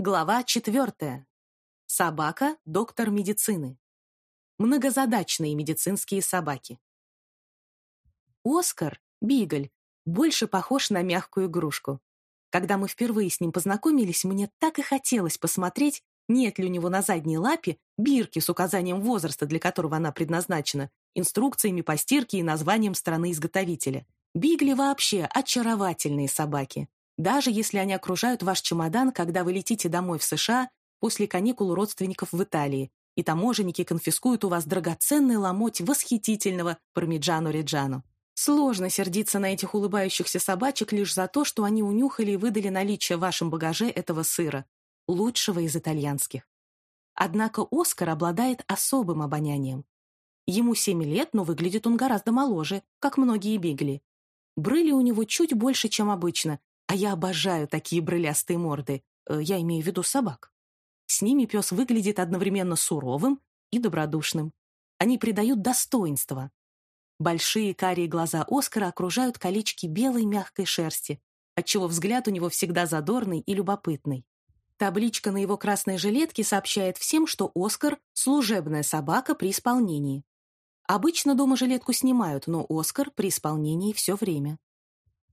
Глава четвертая. Собака – доктор медицины. Многозадачные медицинские собаки. Оскар, Бигль, больше похож на мягкую игрушку. Когда мы впервые с ним познакомились, мне так и хотелось посмотреть, нет ли у него на задней лапе бирки с указанием возраста, для которого она предназначена, инструкциями по стирке и названием страны-изготовителя. Бигли вообще очаровательные собаки. Даже если они окружают ваш чемодан, когда вы летите домой в США после каникул родственников в Италии, и таможенники конфискуют у вас драгоценный ломоть восхитительного пармиджано-реджано. Сложно сердиться на этих улыбающихся собачек лишь за то, что они унюхали и выдали наличие в вашем багаже этого сыра, лучшего из итальянских. Однако Оскар обладает особым обонянием. Ему 7 лет, но выглядит он гораздо моложе, как многие бигли. Брыли у него чуть больше, чем обычно, а я обожаю такие брылястые морды. Э, я имею в виду собак. С ними пес выглядит одновременно суровым и добродушным. Они придают достоинство. Большие карие глаза Оскара окружают колечки белой мягкой шерсти, отчего взгляд у него всегда задорный и любопытный. Табличка на его красной жилетке сообщает всем, что Оскар – служебная собака при исполнении. Обычно дома жилетку снимают, но Оскар при исполнении все время.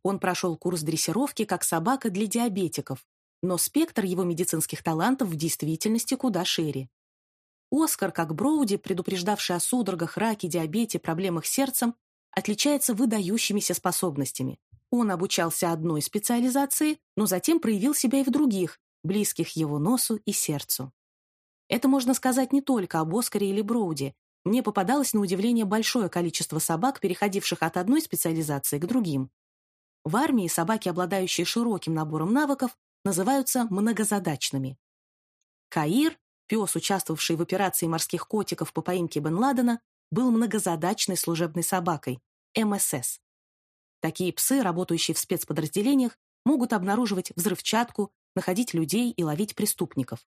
Он прошел курс дрессировки как собака для диабетиков, но спектр его медицинских талантов в действительности куда шире. Оскар, как Броуди, предупреждавший о судорогах, раке, диабете, проблемах с сердцем, отличается выдающимися способностями. Он обучался одной специализации, но затем проявил себя и в других, близких его носу и сердцу. Это можно сказать не только об Оскаре или Броуди. Мне попадалось на удивление большое количество собак, переходивших от одной специализации к другим. В армии собаки, обладающие широким набором навыков, называются многозадачными. Каир, пес, участвовавший в операции морских котиков по поимке Бен Ладена, был многозадачной служебной собакой, МСС. Такие псы, работающие в спецподразделениях, могут обнаруживать взрывчатку, находить людей и ловить преступников.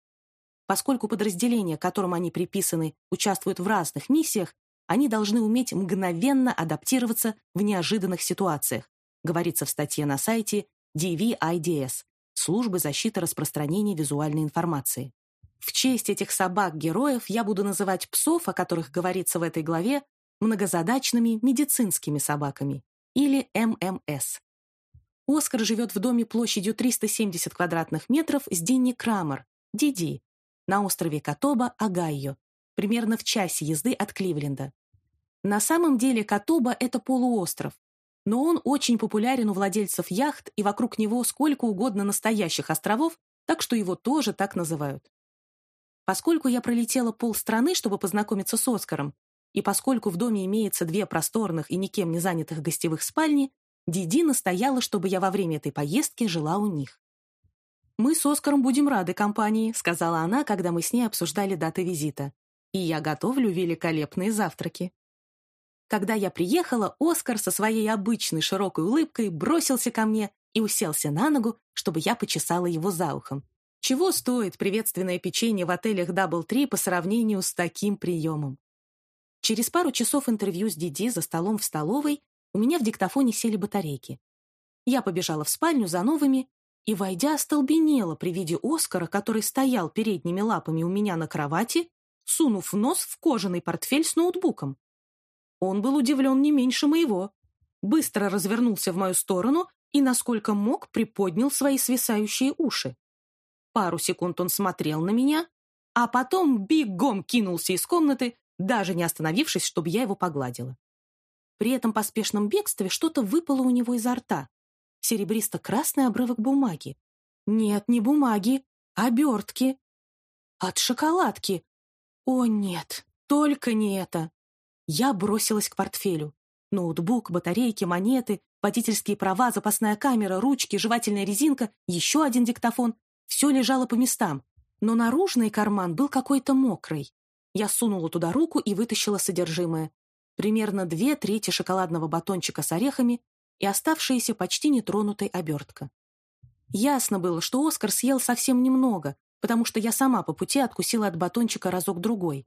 Поскольку подразделения, которым они приписаны, участвуют в разных миссиях, они должны уметь мгновенно адаптироваться в неожиданных ситуациях, говорится в статье на сайте DVIDS Службы защиты распространения визуальной информации. В честь этих собак-героев я буду называть псов, о которых говорится в этой главе, многозадачными медицинскими собаками, или ММС. Оскар живет в доме площадью 370 квадратных метров с Динни Крамер, Диди, на острове Катоба, Огайо, примерно в часе езды от Кливленда. На самом деле Катоба – это полуостров, но он очень популярен у владельцев яхт, и вокруг него сколько угодно настоящих островов, так что его тоже так называют. Поскольку я пролетела полстраны, чтобы познакомиться с Оскаром, и поскольку в доме имеется две просторных и никем не занятых гостевых спальни, Диди настояла, чтобы я во время этой поездки жила у них. «Мы с Оскаром будем рады компании», — сказала она, когда мы с ней обсуждали даты визита. «И я готовлю великолепные завтраки». Когда я приехала, Оскар со своей обычной широкой улыбкой бросился ко мне и уселся на ногу, чтобы я почесала его за ухом. Чего стоит приветственное печенье в отелях DoubleTree по сравнению с таким приемом? Через пару часов интервью с Диди за столом в столовой у меня в диктофоне сели батарейки. Я побежала в спальню за новыми и, войдя, остолбенела при виде Оскара, который стоял передними лапами у меня на кровати, сунув нос в кожаный портфель с ноутбуком. Он был удивлен не меньше моего. Быстро развернулся в мою сторону и, насколько мог, приподнял свои свисающие уши. Пару секунд он смотрел на меня, а потом бегом кинулся из комнаты, даже не остановившись, чтобы я его погладила. При этом поспешном бегстве что-то выпало у него изо рта. Серебристо-красный обрывок бумаги. Нет, не бумаги, а обертки. От шоколадки. О, нет, только не это. Я бросилась к портфелю. Ноутбук, батарейки, монеты, водительские права, запасная камера, ручки, жевательная резинка, еще один диктофон. Все лежало по местам. Но наружный карман был какой-то мокрый. Я сунула туда руку и вытащила содержимое. Примерно две трети шоколадного батончика с орехами и оставшаяся почти нетронутой обертка. Ясно было, что Оскар съел совсем немного, потому что я сама по пути откусила от батончика разок-другой.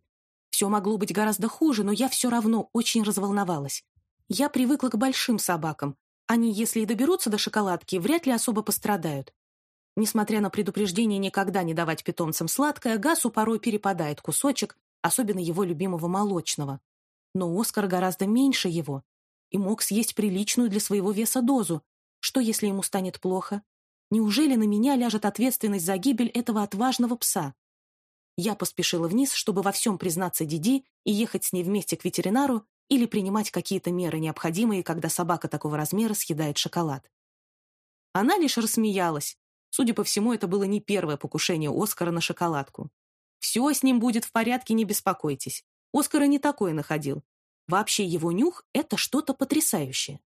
Все могло быть гораздо хуже, но я все равно очень разволновалась. Я привыкла к большим собакам. Они, если и доберутся до шоколадки, вряд ли особо пострадают. Несмотря на предупреждение никогда не давать питомцам сладкое, Гасу порой перепадает кусочек, особенно его любимого молочного. Но Оскар гораздо меньше его и мог съесть приличную для своего веса дозу. Что, если ему станет плохо? Неужели на меня ляжет ответственность за гибель этого отважного пса? Я поспешила вниз, чтобы во всем признаться Диди и ехать с ней вместе к ветеринару или принимать какие-то меры, необходимые, когда собака такого размера съедает шоколад. Она лишь рассмеялась. Судя по всему, это было не первое покушение Оскара на шоколадку. «Все с ним будет в порядке, не беспокойтесь. Оскара не такое находил. Вообще его нюх — это что-то потрясающее.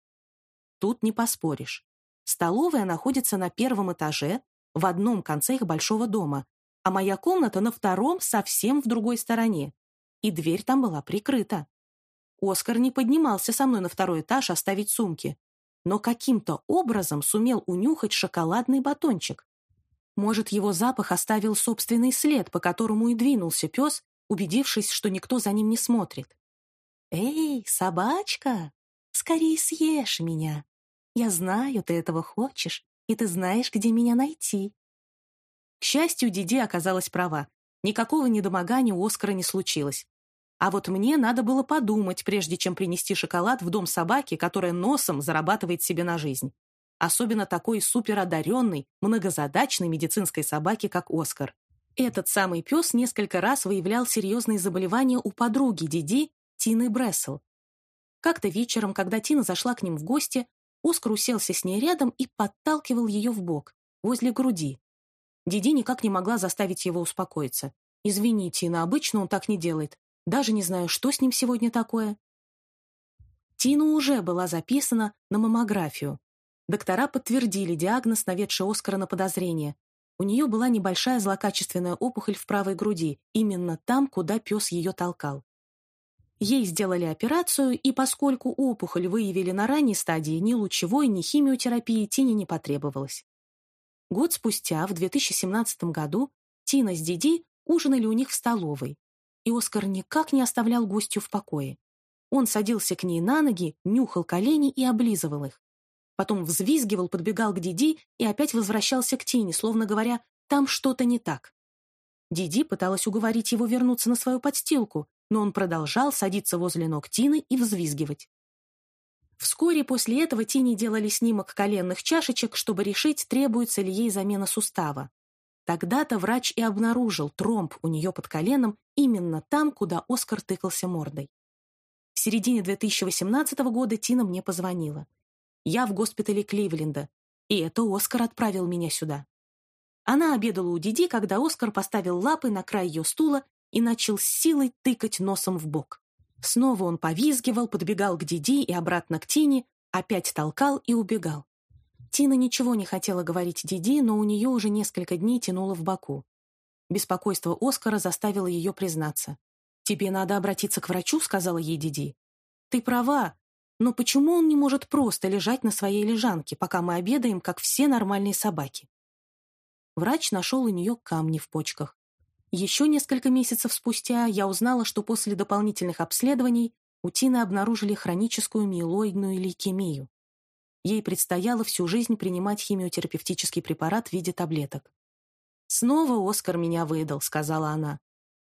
Тут не поспоришь. Столовая находится на первом этаже, в одном конце их большого дома, а моя комната на втором совсем в другой стороне. И дверь там была прикрыта. Оскар не поднимался со мной на второй этаж оставить сумки, но каким-то образом сумел унюхать шоколадный батончик. Может, его запах оставил собственный след, по которому и двинулся пес, убедившись, что никто за ним не смотрит. «Эй, собачка, скорее съешь меня. Я знаю, ты этого хочешь, и ты знаешь, где меня найти». К счастью, Диди оказалась права. Никакого недомогания у Оскара не случилось. А вот мне надо было подумать, прежде чем принести шоколад в дом собаки, которая носом зарабатывает себе на жизнь особенно такой суперодаренной, многозадачной медицинской собаки, как Оскар. Этот самый пес несколько раз выявлял серьезные заболевания у подруги Диди, Тины Брессел. Как-то вечером, когда Тина зашла к ним в гости, Оскар уселся с ней рядом и подталкивал ее в бок, возле груди. Диди никак не могла заставить его успокоиться. «Извини, Тина, обычно он так не делает. Даже не знаю, что с ним сегодня такое». Тина уже была записана на маммографию, Доктора подтвердили диагноз, наведший Оскара на подозрение. У нее была небольшая злокачественная опухоль в правой груди, именно там, куда пес ее толкал. Ей сделали операцию, и поскольку опухоль выявили на ранней стадии, ни лучевой, ни химиотерапии Тине не потребовалось. Год спустя, в 2017 году, Тина с Диди ужинали у них в столовой, и Оскар никак не оставлял гостью в покое. Он садился к ней на ноги, нюхал колени и облизывал их. Потом взвизгивал, подбегал к Диди и опять возвращался к Тине, словно говоря, там что-то не так. Диди пыталась уговорить его вернуться на свою подстилку, но он продолжал садиться возле ног Тины и взвизгивать. Вскоре после этого Тине делали снимок коленных чашечек, чтобы решить, требуется ли ей замена сустава. Тогда-то врач и обнаружил тромб у нее под коленом именно там, куда Оскар тыкался мордой. В середине 2018 года Тина мне позвонила. Я в госпитале Кливленда, и это Оскар отправил меня сюда. Она обедала у Диди, когда Оскар поставил лапы на край ее стула и начал с силой тыкать носом в бок. Снова он повизгивал, подбегал к Диди и обратно к Тине, опять толкал и убегал. Тина ничего не хотела говорить Диди, но у нее уже несколько дней тянуло в боку. Беспокойство Оскара заставило ее признаться. «Тебе надо обратиться к врачу», — сказала ей Диди. «Ты права, но почему он не может просто лежать на своей лежанке, пока мы обедаем, как все нормальные собаки? Врач нашел у нее камни в почках. Еще несколько месяцев спустя я узнала, что после дополнительных обследований у Тины обнаружили хроническую миелоидную лейкемию. Ей предстояло всю жизнь принимать химиотерапевтический препарат в виде таблеток. «Снова Оскар меня выдал», — сказала она.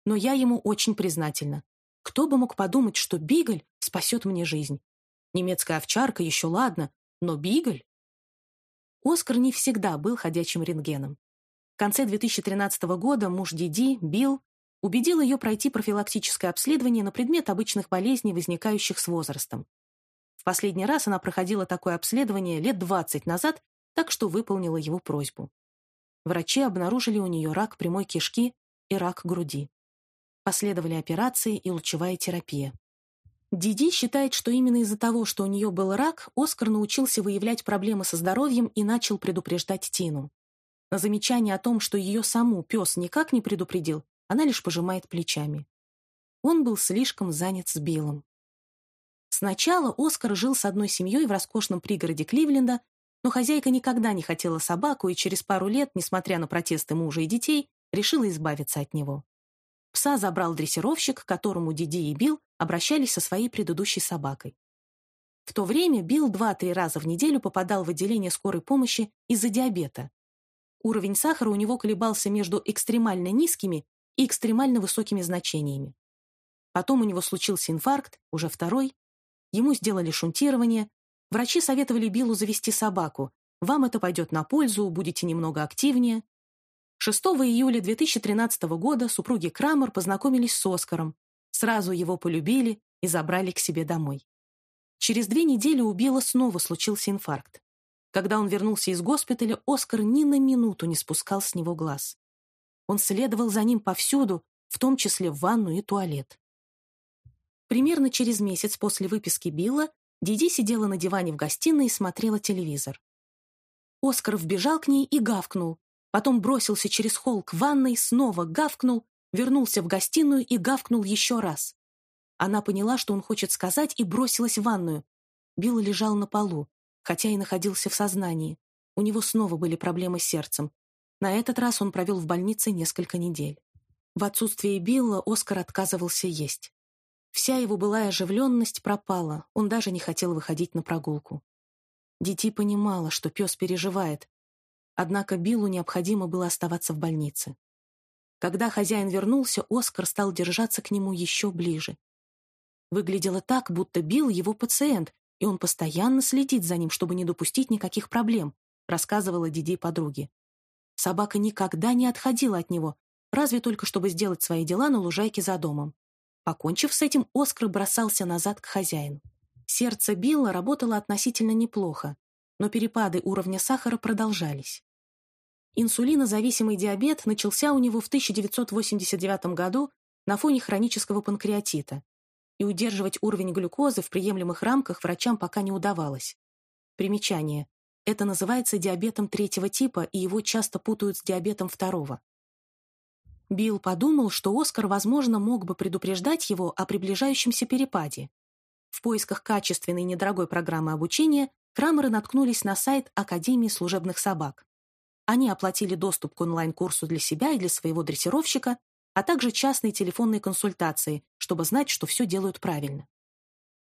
«Но я ему очень признательна. Кто бы мог подумать, что Бигль спасет мне жизнь? Немецкая овчарка еще ладно, но Бигль? Оскар не всегда был ходячим рентгеном. В конце 2013 года муж Диди, Билл, убедил ее пройти профилактическое обследование на предмет обычных болезней, возникающих с возрастом. В последний раз она проходила такое обследование лет 20 назад, так что выполнила его просьбу. Врачи обнаружили у нее рак прямой кишки и рак груди. Последовали операции и лучевая терапия. Диди считает, что именно из-за того, что у нее был рак, Оскар научился выявлять проблемы со здоровьем и начал предупреждать Тину. На замечание о том, что ее саму пес никак не предупредил, она лишь пожимает плечами. Он был слишком занят с Биллом. Сначала Оскар жил с одной семьей в роскошном пригороде Кливленда, но хозяйка никогда не хотела собаку и через пару лет, несмотря на протесты мужа и детей, решила избавиться от него. Пса забрал дрессировщик, которому Диди и Билл обращались со своей предыдущей собакой. В то время Билл два-три раза в неделю попадал в отделение скорой помощи из-за диабета. Уровень сахара у него колебался между экстремально низкими и экстремально высокими значениями. Потом у него случился инфаркт, уже второй. Ему сделали шунтирование. Врачи советовали Биллу завести собаку. Вам это пойдет на пользу, будете немного активнее. 6 июля 2013 года супруги Крамер познакомились с Оскаром, сразу его полюбили и забрали к себе домой. Через две недели у Билла снова случился инфаркт. Когда он вернулся из госпиталя, Оскар ни на минуту не спускал с него глаз. Он следовал за ним повсюду, в том числе в ванну и туалет. Примерно через месяц после выписки Билла Диди сидела на диване в гостиной и смотрела телевизор. Оскар вбежал к ней и гавкнул, потом бросился через холл к ванной, снова гавкнул, вернулся в гостиную и гавкнул еще раз. Она поняла, что он хочет сказать, и бросилась в ванную. Билл лежал на полу, хотя и находился в сознании. У него снова были проблемы с сердцем. На этот раз он провел в больнице несколько недель. В отсутствие Билла Оскар отказывался есть. Вся его былая оживленность пропала, он даже не хотел выходить на прогулку. Дити понимала, что пес переживает, Однако Биллу необходимо было оставаться в больнице. Когда хозяин вернулся, Оскар стал держаться к нему еще ближе. Выглядело так, будто Билл его пациент, и он постоянно следит за ним, чтобы не допустить никаких проблем, рассказывала Диди подруге. Собака никогда не отходила от него, разве только чтобы сделать свои дела на лужайке за домом. Покончив с этим, Оскар бросался назад к хозяину. Сердце Билла работало относительно неплохо, но перепады уровня сахара продолжались. Инсулинозависимый диабет начался у него в 1989 году на фоне хронического панкреатита, и удерживать уровень глюкозы в приемлемых рамках врачам пока не удавалось. Примечание. Это называется диабетом третьего типа, и его часто путают с диабетом второго. Билл подумал, что Оскар, возможно, мог бы предупреждать его о приближающемся перепаде. В поисках качественной недорогой программы обучения Крамеры наткнулись на сайт Академии служебных собак. Они оплатили доступ к онлайн-курсу для себя и для своего дрессировщика, а также частные телефонные консультации, чтобы знать, что все делают правильно.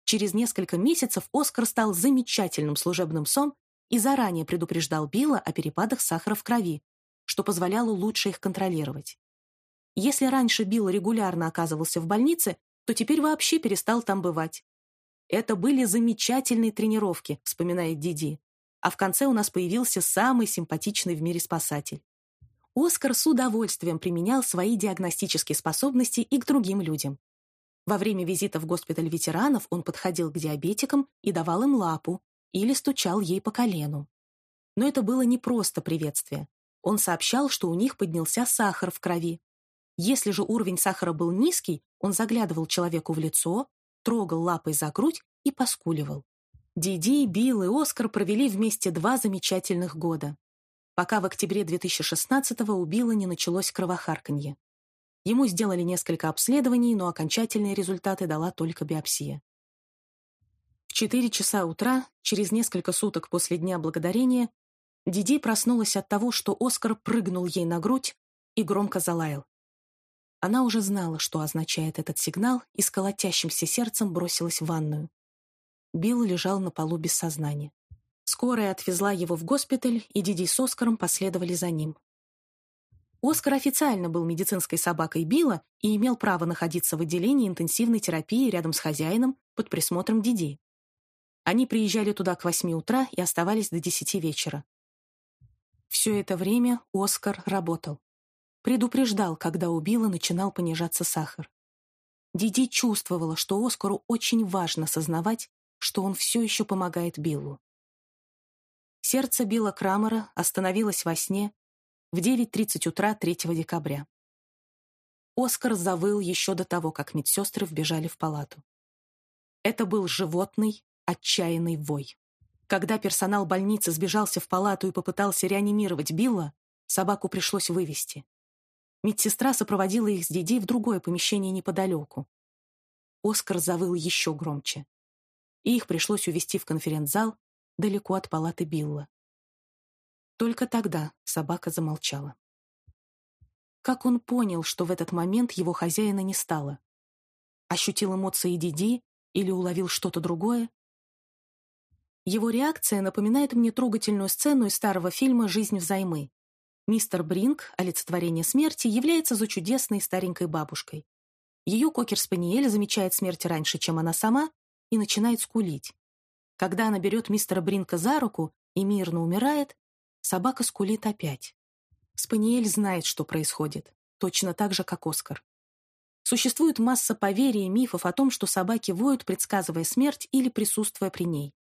Через несколько месяцев Оскар стал замечательным служебным сом и заранее предупреждал Билла о перепадах сахара в крови, что позволяло лучше их контролировать. Если раньше Билл регулярно оказывался в больнице, то теперь вообще перестал там бывать. «Это были замечательные тренировки», — вспоминает Диди а в конце у нас появился самый симпатичный в мире спасатель. Оскар с удовольствием применял свои диагностические способности и к другим людям. Во время визита в госпиталь ветеранов он подходил к диабетикам и давал им лапу или стучал ей по колену. Но это было не просто приветствие. Он сообщал, что у них поднялся сахар в крови. Если же уровень сахара был низкий, он заглядывал человеку в лицо, трогал лапой за грудь и поскуливал. Диди, Билл и Оскар провели вместе два замечательных года, пока в октябре 2016-го у Билла не началось кровохарканье. Ему сделали несколько обследований, но окончательные результаты дала только биопсия. В 4 часа утра, через несколько суток после Дня Благодарения, Диди проснулась от того, что Оскар прыгнул ей на грудь и громко залаял. Она уже знала, что означает этот сигнал, и с колотящимся сердцем бросилась в ванную. Билл лежал на полу без сознания. Скорая отвезла его в госпиталь, и Диди с Оскаром последовали за ним. Оскар официально был медицинской собакой Билла и имел право находиться в отделении интенсивной терапии рядом с хозяином под присмотром Диди. Они приезжали туда к восьми утра и оставались до десяти вечера. Все это время Оскар работал. Предупреждал, когда у Билла начинал понижаться сахар. Диди чувствовала, что Оскару очень важно сознавать, что он все еще помогает Биллу. Сердце Билла Крамера остановилось во сне в 9.30 утра 3 декабря. Оскар завыл еще до того, как медсестры вбежали в палату. Это был животный, отчаянный вой. Когда персонал больницы сбежался в палату и попытался реанимировать Билла, собаку пришлось вывести. Медсестра сопроводила их с Диди в другое помещение неподалеку. Оскар завыл еще громче и их пришлось увезти в конференц-зал далеко от палаты Билла. Только тогда собака замолчала. Как он понял, что в этот момент его хозяина не стало? Ощутил эмоции Диди или уловил что-то другое? Его реакция напоминает мне трогательную сцену из старого фильма «Жизнь взаймы». Мистер Бринг, олицетворение смерти, является за чудесной старенькой бабушкой. Ее кокер-спаниель замечает смерть раньше, чем она сама, и начинает скулить. Когда она берет мистера Бринка за руку и мирно умирает, собака скулит опять. Спаниель знает, что происходит, точно так же, как Оскар. Существует масса поверий и мифов о том, что собаки воют, предсказывая смерть или присутствуя при ней.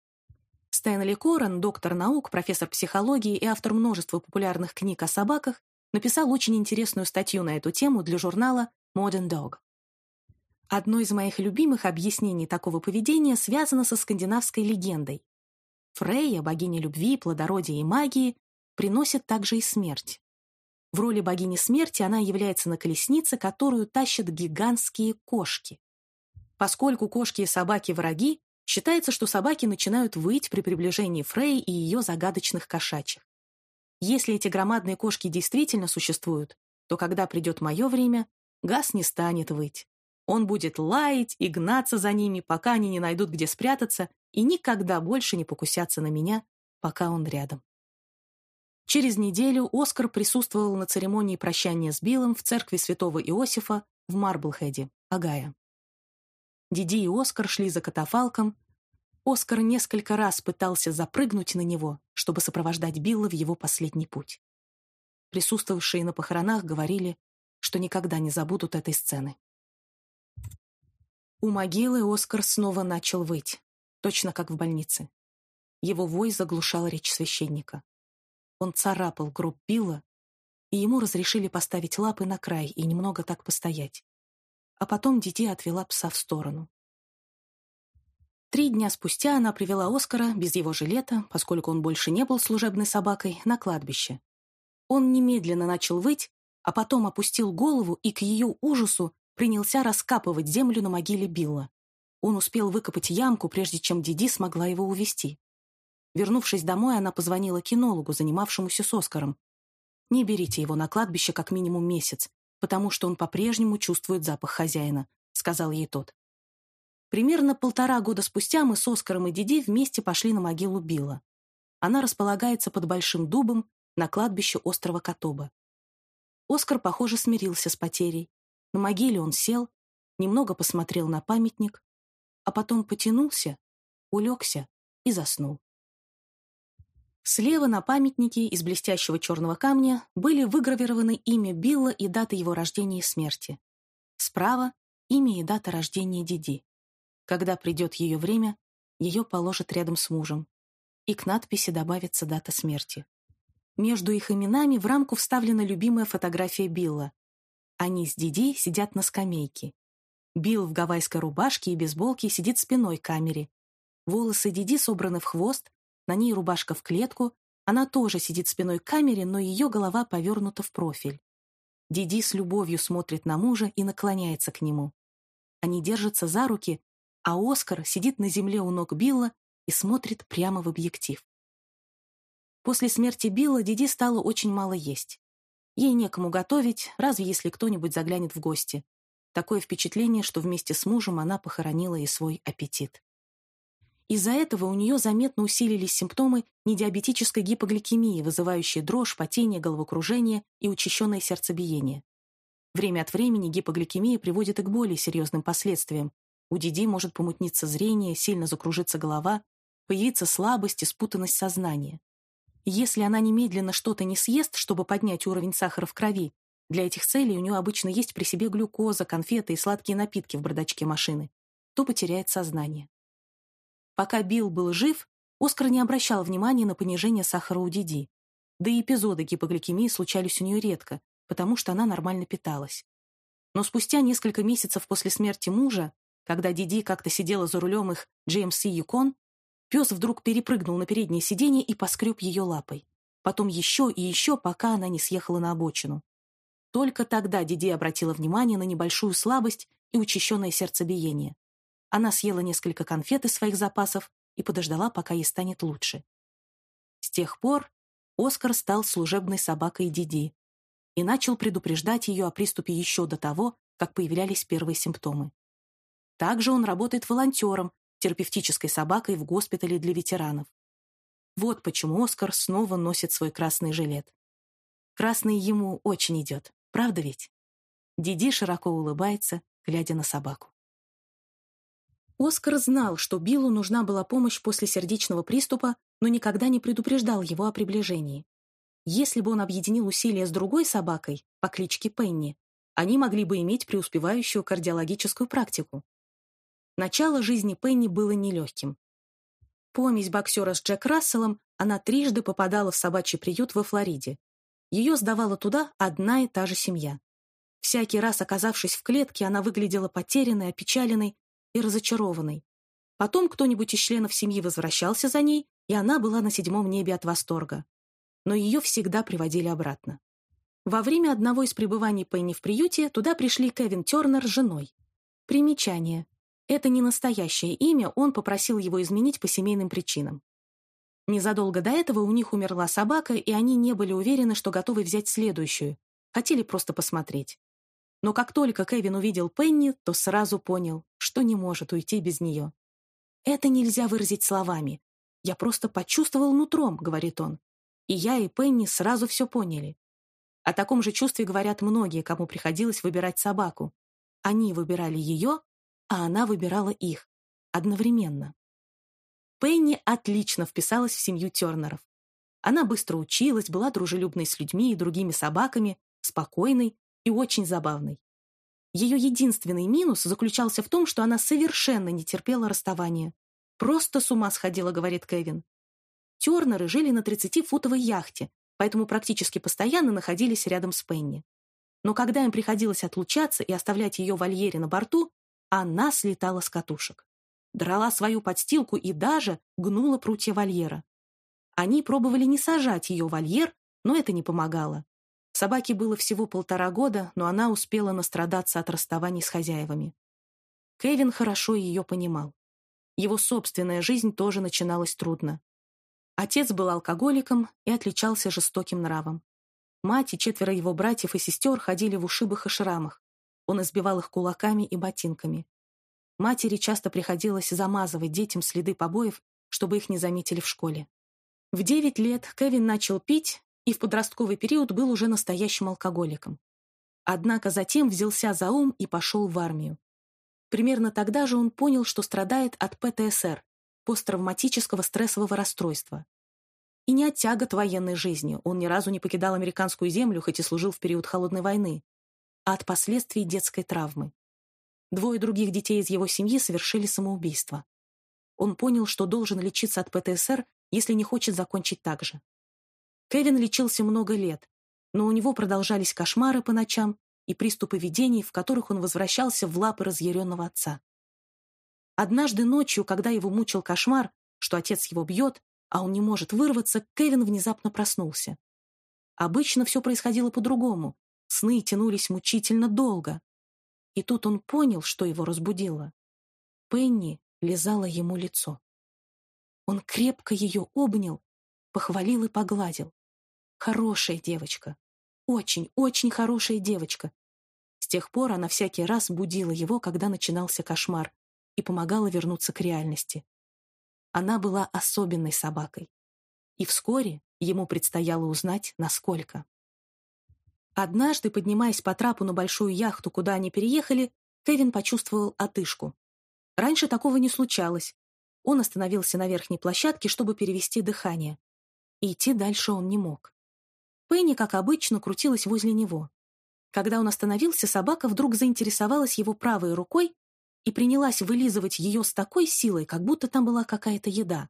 Стэнли Корен, доктор наук, профессор психологии и автор множества популярных книг о собаках, написал очень интересную статью на эту тему для журнала Modern Dog. Одно из моих любимых объяснений такого поведения связано со скандинавской легендой. Фрейя, богиня любви, плодородия и магии, приносит также и смерть. В роли богини смерти она является на колеснице, которую тащат гигантские кошки. Поскольку кошки и собаки враги, Считается, что собаки начинают выть при приближении Фрей и ее загадочных кошачьих. Если эти громадные кошки действительно существуют, то когда придет мое время, Газ не станет выть. Он будет лаять и гнаться за ними, пока они не найдут, где спрятаться, и никогда больше не покусятся на меня, пока он рядом. Через неделю Оскар присутствовал на церемонии прощания с Биллом в церкви святого Иосифа в Марблхеде, Агая. Диди и Оскар шли за катафалком. Оскар несколько раз пытался запрыгнуть на него, чтобы сопровождать Билла в его последний путь. Присутствовавшие на похоронах говорили, что никогда не забудут этой сцены. У могилы Оскар снова начал выть, точно как в больнице. Его вой заглушал речь священника. Он царапал гроб Билла, и ему разрешили поставить лапы на край и немного так постоять а потом Диди отвела пса в сторону. Три дня спустя она привела Оскара без его жилета, поскольку он больше не был служебной собакой, на кладбище. Он немедленно начал выть, а потом опустил голову и к ее ужасу принялся раскапывать землю на могиле Билла. Он успел выкопать ямку, прежде чем Диди смогла его увести. Вернувшись домой, она позвонила кинологу, занимавшемуся с Оскаром. «Не берите его на кладбище как минимум месяц потому что он по-прежнему чувствует запах хозяина», — сказал ей тот. Примерно полтора года спустя мы с Оскаром и Диди вместе пошли на могилу Билла. Она располагается под Большим дубом на кладбище острова Катоба. Оскар, похоже, смирился с потерей. На могиле он сел, немного посмотрел на памятник, а потом потянулся, улегся и заснул. Слева на памятнике из блестящего черного камня были выгравированы имя Билла и дата его рождения и смерти. Справа — имя и дата рождения Диди. Когда придет ее время, ее положат рядом с мужем. И к надписи добавится дата смерти. Между их именами в рамку вставлена любимая фотография Билла. Они с Диди сидят на скамейке. Билл в гавайской рубашке и бейсболке сидит спиной к камере. Волосы Диди собраны в хвост, на ней рубашка в клетку, она тоже сидит спиной к камере, но ее голова повернута в профиль. Диди с любовью смотрит на мужа и наклоняется к нему. Они держатся за руки, а Оскар сидит на земле у ног Билла и смотрит прямо в объектив. После смерти Билла Диди стало очень мало есть. Ей некому готовить, разве если кто-нибудь заглянет в гости. Такое впечатление, что вместе с мужем она похоронила и свой аппетит. Из-за этого у нее заметно усилились симптомы недиабетической гипогликемии, вызывающие дрожь, потение, головокружение и учащенное сердцебиение. Время от времени гипогликемия приводит и к более серьезным последствиям. У Диди может помутниться зрение, сильно закружиться голова, появиться слабость и спутанность сознания. Если она немедленно что-то не съест, чтобы поднять уровень сахара в крови, для этих целей у нее обычно есть при себе глюкоза, конфеты и сладкие напитки в бардачке машины, то потеряет сознание. Пока Билл был жив, Оскар не обращал внимания на понижение сахара у Диди. Да и эпизоды гипогликемии случались у нее редко, потому что она нормально питалась. Но спустя несколько месяцев после смерти мужа, когда Диди как-то сидела за рулем их GMC Yukon, пес вдруг перепрыгнул на переднее сиденье и поскреб ее лапой. Потом еще и еще, пока она не съехала на обочину. Только тогда Диди обратила внимание на небольшую слабость и учащенное сердцебиение. Она съела несколько конфет из своих запасов и подождала, пока ей станет лучше. С тех пор Оскар стал служебной собакой Диди. и начал предупреждать ее о приступе еще до того, как появлялись первые симптомы. Также он работает волонтером, терапевтической собакой в госпитале для ветеранов. Вот почему Оскар снова носит свой красный жилет. Красный ему очень идет, правда ведь? Диди широко улыбается, глядя на собаку. Оскар знал, что Биллу нужна была помощь после сердечного приступа, но никогда не предупреждал его о приближении. Если бы он объединил усилия с другой собакой по кличке Пенни, они могли бы иметь преуспевающую кардиологическую практику. Начало жизни Пенни было нелегким. Помесь боксера с Джек Расселом, она трижды попадала в собачий приют во Флориде. Ее сдавала туда одна и та же семья. Всякий раз, оказавшись в клетке, она выглядела потерянной, опечаленной и разочарованной. Потом кто-нибудь из членов семьи возвращался за ней, и она была на седьмом небе от восторга но ее всегда приводили обратно. Во время одного из пребываний Пенни в приюте туда пришли Кевин Тернер с женой. Примечание. Это не настоящее имя, он попросил его изменить по семейным причинам. Незадолго до этого у них умерла собака, и они не были уверены, что готовы взять следующую. Хотели просто посмотреть. Но как только Кевин увидел Пенни, то сразу понял, что не может уйти без нее. «Это нельзя выразить словами. Я просто почувствовал нутром», — говорит он. И я, и Пенни сразу все поняли. О таком же чувстве говорят многие, кому приходилось выбирать собаку. Они выбирали ее, а она выбирала их. Одновременно. Пенни отлично вписалась в семью Тернеров. Она быстро училась, была дружелюбной с людьми и другими собаками, спокойной и очень забавной. Ее единственный минус заключался в том, что она совершенно не терпела расставания. «Просто с ума сходила», — говорит Кевин. Тернеры жили на 30-футовой яхте, поэтому практически постоянно находились рядом с Пенни. Но когда им приходилось отлучаться и оставлять ее в вольере на борту, она слетала с катушек. Драла свою подстилку и даже гнула прутья вольера. Они пробовали не сажать ее вольер, но это не помогало. Собаке было всего полтора года, но она успела настрадаться от расставаний с хозяевами. Кевин хорошо ее понимал. Его собственная жизнь тоже начиналась трудно. Отец был алкоголиком и отличался жестоким нравом. Мать и четверо его братьев и сестер ходили в ушибах и шрамах. Он избивал их кулаками и ботинками. Матери часто приходилось замазывать детям следы побоев, чтобы их не заметили в школе. В девять лет Кевин начал пить и в подростковый период был уже настоящим алкоголиком. Однако затем взялся за ум и пошел в армию. Примерно тогда же он понял, что страдает от ПТСР, посттравматического стрессового расстройства. И не от тягот военной жизни, он ни разу не покидал американскую землю, хоть и служил в период Холодной войны, а от последствий детской травмы. Двое других детей из его семьи совершили самоубийство. Он понял, что должен лечиться от ПТСР, если не хочет закончить так же. Кевин лечился много лет, но у него продолжались кошмары по ночам и приступы видений, в которых он возвращался в лапы разъяренного отца. Однажды ночью, когда его мучил кошмар, что отец его бьет, а он не может вырваться, Кевин внезапно проснулся. Обычно все происходило по-другому. Сны тянулись мучительно долго. И тут он понял, что его разбудило. Пенни лизала ему лицо. Он крепко ее обнял, похвалил и погладил. Хорошая девочка. Очень, очень хорошая девочка. С тех пор она всякий раз будила его, когда начинался кошмар, и помогала вернуться к реальности. Она была особенной собакой. И вскоре ему предстояло узнать, насколько. Однажды, поднимаясь по трапу на большую яхту, куда они переехали, Кевин почувствовал отышку. Раньше такого не случалось. Он остановился на верхней площадке, чтобы перевести дыхание. Идти дальше он не мог. Пенни, как обычно, крутилась возле него. Когда он остановился, собака вдруг заинтересовалась его правой рукой и принялась вылизывать ее с такой силой, как будто там была какая-то еда.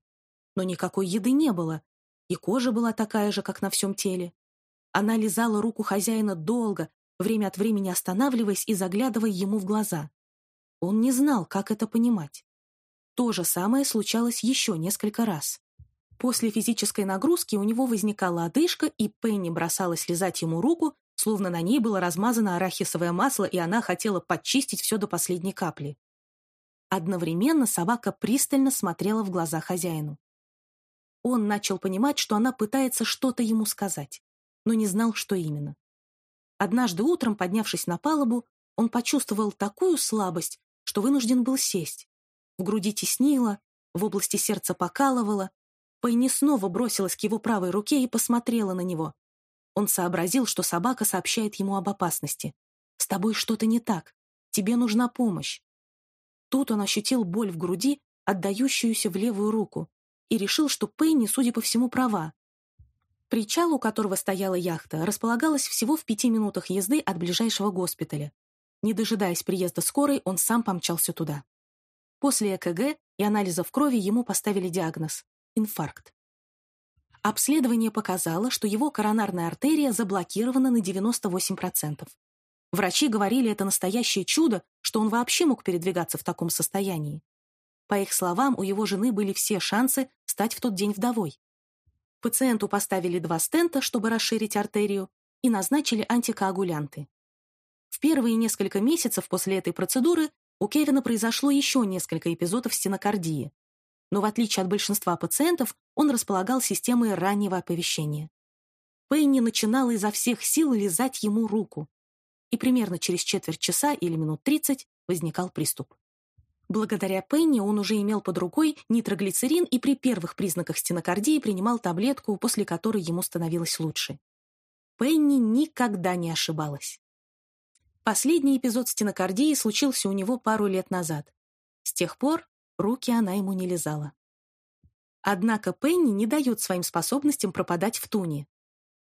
Но никакой еды не было, и кожа была такая же, как на всем теле. Она лизала руку хозяина долго, время от времени останавливаясь и заглядывая ему в глаза. Он не знал, как это понимать. То же самое случалось еще несколько раз. После физической нагрузки у него возникала одышка, и Пенни бросалась лизать ему руку, словно на ней было размазано арахисовое масло, и она хотела подчистить все до последней капли. Одновременно собака пристально смотрела в глаза хозяину. Он начал понимать, что она пытается что-то ему сказать, но не знал, что именно. Однажды утром, поднявшись на палубу, он почувствовал такую слабость, что вынужден был сесть. В груди теснило, в области сердца покалывало. Пейни снова бросилась к его правой руке и посмотрела на него. Он сообразил, что собака сообщает ему об опасности. «С тобой что-то не так. Тебе нужна помощь». Тут он ощутил боль в груди, отдающуюся в левую руку, и решил, что Пейни, судя по всему, права. Причал, у которого стояла яхта, располагалась всего в пяти минутах езды от ближайшего госпиталя. Не дожидаясь приезда скорой, он сам помчался туда. После ЭКГ и анализов крови ему поставили диагноз – инфаркт. Обследование показало, что его коронарная артерия заблокирована на 98%. Врачи говорили, это настоящее чудо, что он вообще мог передвигаться в таком состоянии. По их словам, у его жены были все шансы стать в тот день вдовой. Пациенту поставили два стента, чтобы расширить артерию, и назначили антикоагулянты. В первые несколько месяцев после этой процедуры у Кевина произошло еще несколько эпизодов стенокардии. Но в отличие от большинства пациентов, он располагал системой раннего оповещения. Пенни начинала изо всех сил лизать ему руку. И примерно через четверть часа или минут тридцать возникал приступ. Благодаря Пенни он уже имел под рукой нитроглицерин и при первых признаках стенокардии принимал таблетку, после которой ему становилось лучше. Пенни никогда не ошибалась. Последний эпизод стенокардии случился у него пару лет назад. С тех пор руки она ему не лизала. Однако Пенни не дает своим способностям пропадать в туне.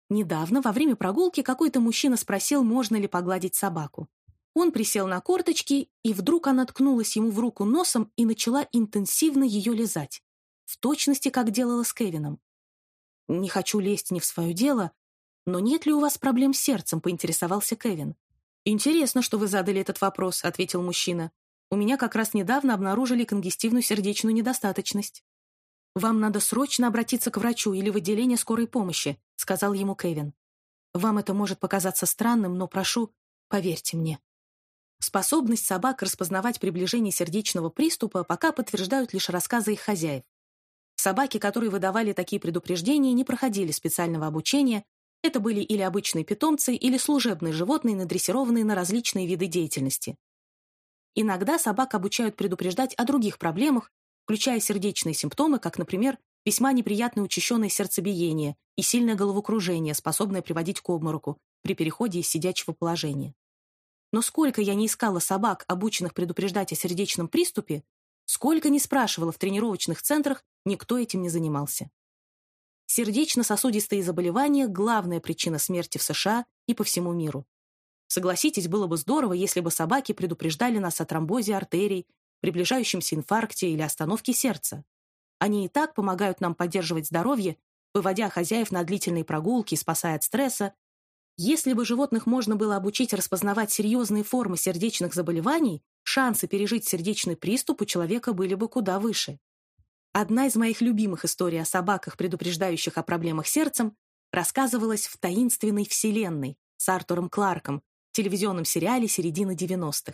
Недавно, во время прогулки, какой-то мужчина спросил, можно ли погладить собаку. Он присел на корточки, и вдруг она ткнулась ему в руку носом и начала интенсивно ее лизать. В точности, как делала с Кевином. «Не хочу лезть не в свое дело, но нет ли у вас проблем с сердцем?» — поинтересовался Кевин. «Интересно, что вы задали этот вопрос», — ответил мужчина. «У меня как раз недавно обнаружили конгестивную сердечную недостаточность». «Вам надо срочно обратиться к врачу или в отделение скорой помощи», — сказал ему Кевин. «Вам это может показаться странным, но прошу, поверьте мне». Способность собак распознавать приближение сердечного приступа пока подтверждают лишь рассказы их хозяев. Собаки, которые выдавали такие предупреждения, не проходили специального обучения, это были или обычные питомцы, или служебные животные, надрессированные на различные виды деятельности. Иногда собак обучают предупреждать о других проблемах, включая сердечные симптомы, как, например, весьма неприятное учащенное сердцебиение и сильное головокружение, способное приводить к обмороку при переходе из сидячего положения. Но сколько я не искала собак, обученных предупреждать о сердечном приступе, сколько не спрашивала в тренировочных центрах, никто этим не занимался. Сердечно-сосудистые заболевания – главная причина смерти в США и по всему миру. Согласитесь, было бы здорово, если бы собаки предупреждали нас о тромбозе артерий, приближающемся инфаркте или остановке сердца. Они и так помогают нам поддерживать здоровье, выводя хозяев на длительные прогулки, спасая от стресса если бы животных можно было обучить распознавать серьезные формы сердечных заболеваний, шансы пережить сердечный приступ у человека были бы куда выше. Одна из моих любимых историй о собаках, предупреждающих о проблемах с сердцем, рассказывалась в «Таинственной вселенной» с Артуром Кларком, телевизионном сериале середины 90-х.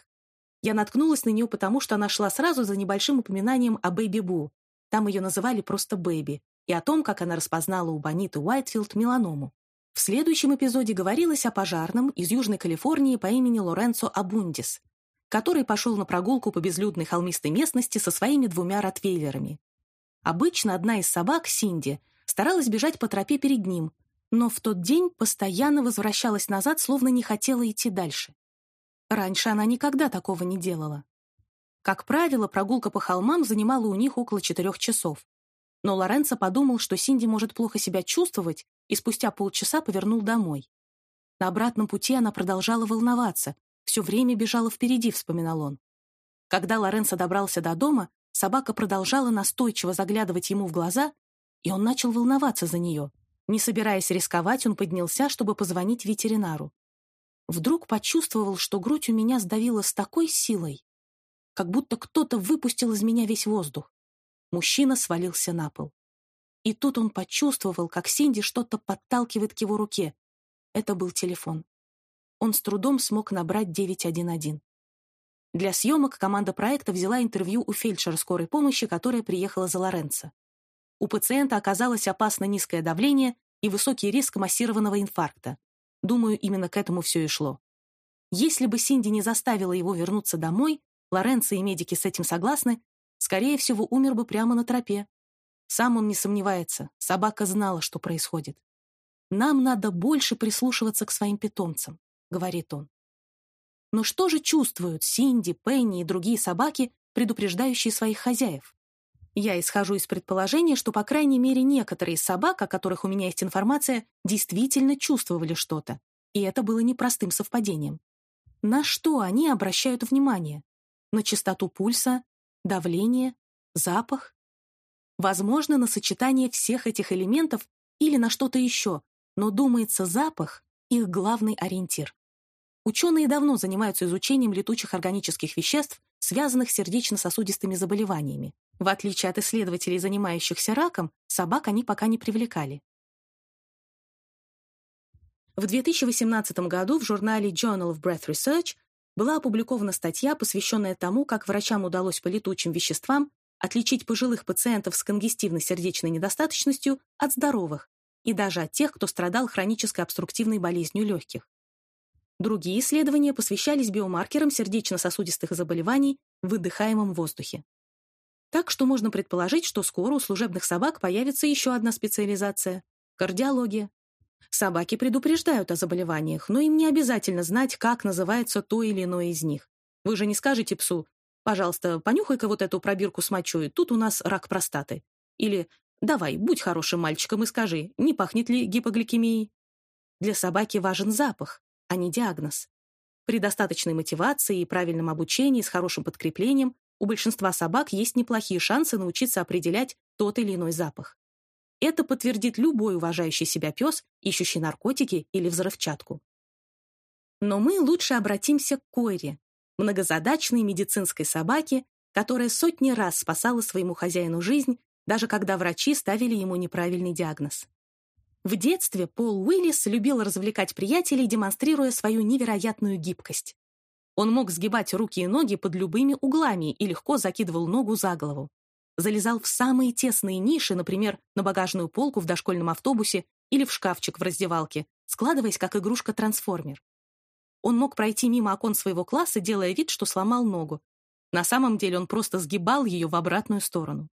Я наткнулась на нее потому, что она шла сразу за небольшим упоминанием о Бэйби Бу. Там ее называли просто Бэйби, и о том, как она распознала у Бониты Уайтфилд меланому. В следующем эпизоде говорилось о пожарном из Южной Калифорнии по имени Лоренцо Абундис, который пошел на прогулку по безлюдной холмистой местности со своими двумя ротвейлерами. Обычно одна из собак, Синди, старалась бежать по тропе перед ним, но в тот день постоянно возвращалась назад, словно не хотела идти дальше. Раньше она никогда такого не делала. Как правило, прогулка по холмам занимала у них около четырех часов. Но Лоренцо подумал, что Синди может плохо себя чувствовать, и спустя полчаса повернул домой. На обратном пути она продолжала волноваться, все время бежала впереди, вспоминал он. Когда Лоренцо добрался до дома, собака продолжала настойчиво заглядывать ему в глаза, и он начал волноваться за нее. Не собираясь рисковать, он поднялся, чтобы позвонить ветеринару. Вдруг почувствовал, что грудь у меня сдавила с такой силой, как будто кто-то выпустил из меня весь воздух. Мужчина свалился на пол. И тут он почувствовал, как Синди что-то подталкивает к его руке. Это был телефон. Он с трудом смог набрать 911. Для съемок команда проекта взяла интервью у фельдшера скорой помощи, которая приехала за Лоренцо. У пациента оказалось опасно низкое давление и высокий риск массированного инфаркта. Думаю, именно к этому все и шло. Если бы Синди не заставила его вернуться домой, Лоренцо и медики с этим согласны, скорее всего, умер бы прямо на тропе. Сам он не сомневается, собака знала, что происходит. «Нам надо больше прислушиваться к своим питомцам», — говорит он. Но что же чувствуют Синди, Пенни и другие собаки, предупреждающие своих хозяев? Я исхожу из предположения, что, по крайней мере, некоторые из собак, о которых у меня есть информация, действительно чувствовали что-то. И это было непростым совпадением. На что они обращают внимание? На частоту пульса, давление, запах? Возможно, на сочетание всех этих элементов или на что-то еще, но, думается, запах — их главный ориентир. Ученые давно занимаются изучением летучих органических веществ, связанных с сердечно-сосудистыми заболеваниями. В отличие от исследователей, занимающихся раком, собак они пока не привлекали. В 2018 году в журнале Journal of Breath Research была опубликована статья, посвященная тому, как врачам удалось по летучим веществам отличить пожилых пациентов с конгестивной сердечной недостаточностью от здоровых и даже от тех, кто страдал хронической обструктивной болезнью легких. Другие исследования посвящались биомаркерам сердечно-сосудистых заболеваний в выдыхаемом воздухе. Так что можно предположить, что скоро у служебных собак появится еще одна специализация – кардиология. Собаки предупреждают о заболеваниях, но им не обязательно знать, как называется то или иное из них. Вы же не скажете псу «Пожалуйста, понюхай-ка вот эту пробирку с мочой, тут у нас рак простаты». Или «Давай, будь хорошим мальчиком и скажи, не пахнет ли гипогликемией?» Для собаки важен запах, а не диагноз. При достаточной мотивации и правильном обучении с хорошим подкреплением у большинства собак есть неплохие шансы научиться определять тот или иной запах. Это подтвердит любой уважающий себя пес, ищущий наркотики или взрывчатку. Но мы лучше обратимся к Койре, многозадачной медицинской собаке, которая сотни раз спасала своему хозяину жизнь, даже когда врачи ставили ему неправильный диагноз. В детстве Пол Уиллис любил развлекать приятелей, демонстрируя свою невероятную гибкость. Он мог сгибать руки и ноги под любыми углами и легко закидывал ногу за голову. Залезал в самые тесные ниши, например, на багажную полку в дошкольном автобусе или в шкафчик в раздевалке, складываясь как игрушка-трансформер. Он мог пройти мимо окон своего класса, делая вид, что сломал ногу. На самом деле он просто сгибал ее в обратную сторону.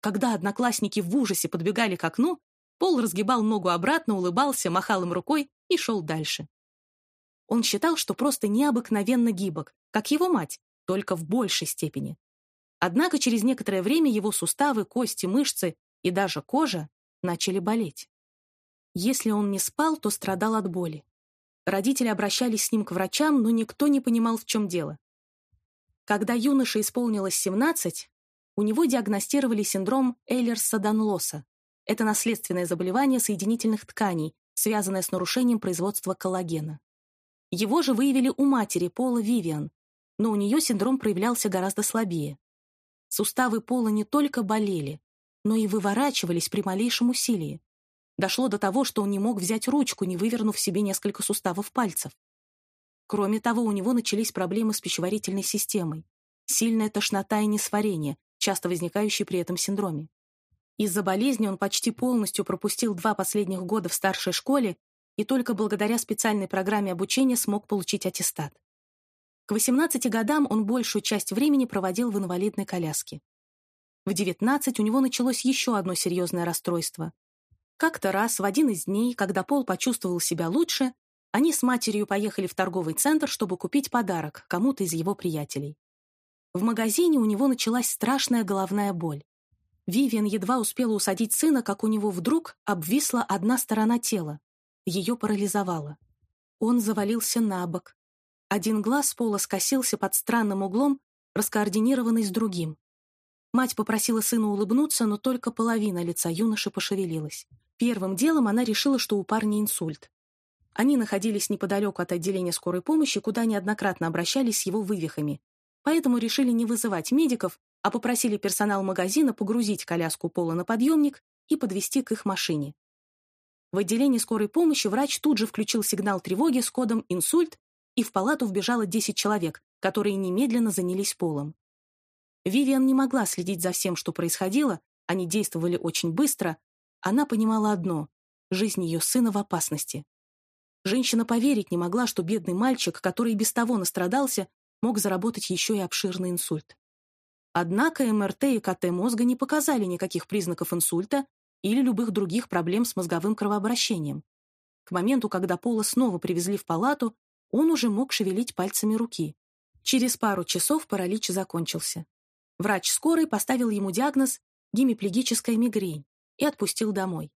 Когда одноклассники в ужасе подбегали к окну, Пол разгибал ногу обратно, улыбался, махал им рукой и шел дальше. Он считал, что просто необыкновенно гибок, как его мать, только в большей степени. Однако через некоторое время его суставы, кости, мышцы и даже кожа начали болеть. Если он не спал, то страдал от боли. Родители обращались с ним к врачам, но никто не понимал, в чем дело. Когда юноше исполнилось 17, у него диагностировали синдром Эйлерса-Данлоса, это наследственное заболевание соединительных тканей, связанное с нарушением производства коллагена. Его же выявили у матери Пола Вивиан, но у нее синдром проявлялся гораздо слабее. Суставы Пола не только болели, но и выворачивались при малейшем усилии. Дошло до того, что он не мог взять ручку, не вывернув себе несколько суставов пальцев. Кроме того, у него начались проблемы с пищеварительной системой, сильная тошнота и несварение, часто возникающие при этом синдроме. Из-за болезни он почти полностью пропустил два последних года в старшей школе и только благодаря специальной программе обучения смог получить аттестат. К 18 годам он большую часть времени проводил в инвалидной коляске. В 19 у него началось еще одно серьезное расстройство. Как-то раз, в один из дней, когда Пол почувствовал себя лучше, они с матерью поехали в торговый центр, чтобы купить подарок кому-то из его приятелей. В магазине у него началась страшная головная боль. Вивиан едва успела усадить сына, как у него вдруг обвисла одна сторона тела. Ее парализовало. Он завалился на бок. Один глаз пола скосился под странным углом, раскоординированный с другим. Мать попросила сына улыбнуться, но только половина лица юноши пошевелилась. Первым делом она решила, что у парня инсульт. Они находились неподалеку от отделения скорой помощи, куда неоднократно обращались с его вывихами, поэтому решили не вызывать медиков, а попросили персонал магазина погрузить коляску Пола на подъемник и подвести к их машине. В отделении скорой помощи врач тут же включил сигнал тревоги с кодом «инсульт», и в палату вбежало 10 человек, которые немедленно занялись Полом. Вивиан не могла следить за всем, что происходило, они действовали очень быстро, она понимала одно — жизнь ее сына в опасности. Женщина поверить не могла, что бедный мальчик, который и без того настрадался, мог заработать еще и обширный инсульт. Однако МРТ и КТ мозга не показали никаких признаков инсульта или любых других проблем с мозговым кровообращением. К моменту, когда Пола снова привезли в палату, он уже мог шевелить пальцами руки. Через пару часов паралич закончился. Врач скорой поставил ему диагноз гемиплегическая мигрень и отпустил домой.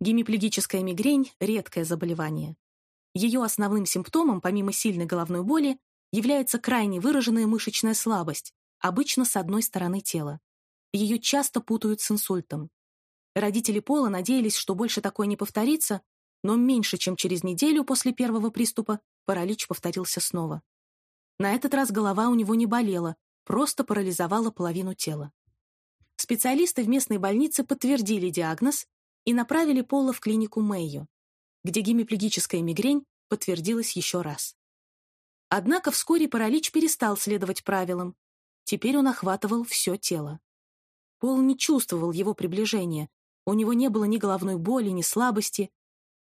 Гемиплегическая мигрень – редкое заболевание. Ее основным симптомом, помимо сильной головной боли, является крайне выраженная мышечная слабость, обычно с одной стороны тела. Ее часто путают с инсультом. Родители Пола надеялись, что больше такое не повторится, но меньше чем через неделю после первого приступа паралич повторился снова. На этот раз голова у него не болела, просто парализовала половину тела. Специалисты в местной больнице подтвердили диагноз и направили Пола в клинику Мэйо, где гемиплегическая мигрень подтвердилась еще раз. Однако вскоре паралич перестал следовать правилам. Теперь он охватывал все тело. Пол не чувствовал его приближения, у него не было ни головной боли, ни слабости.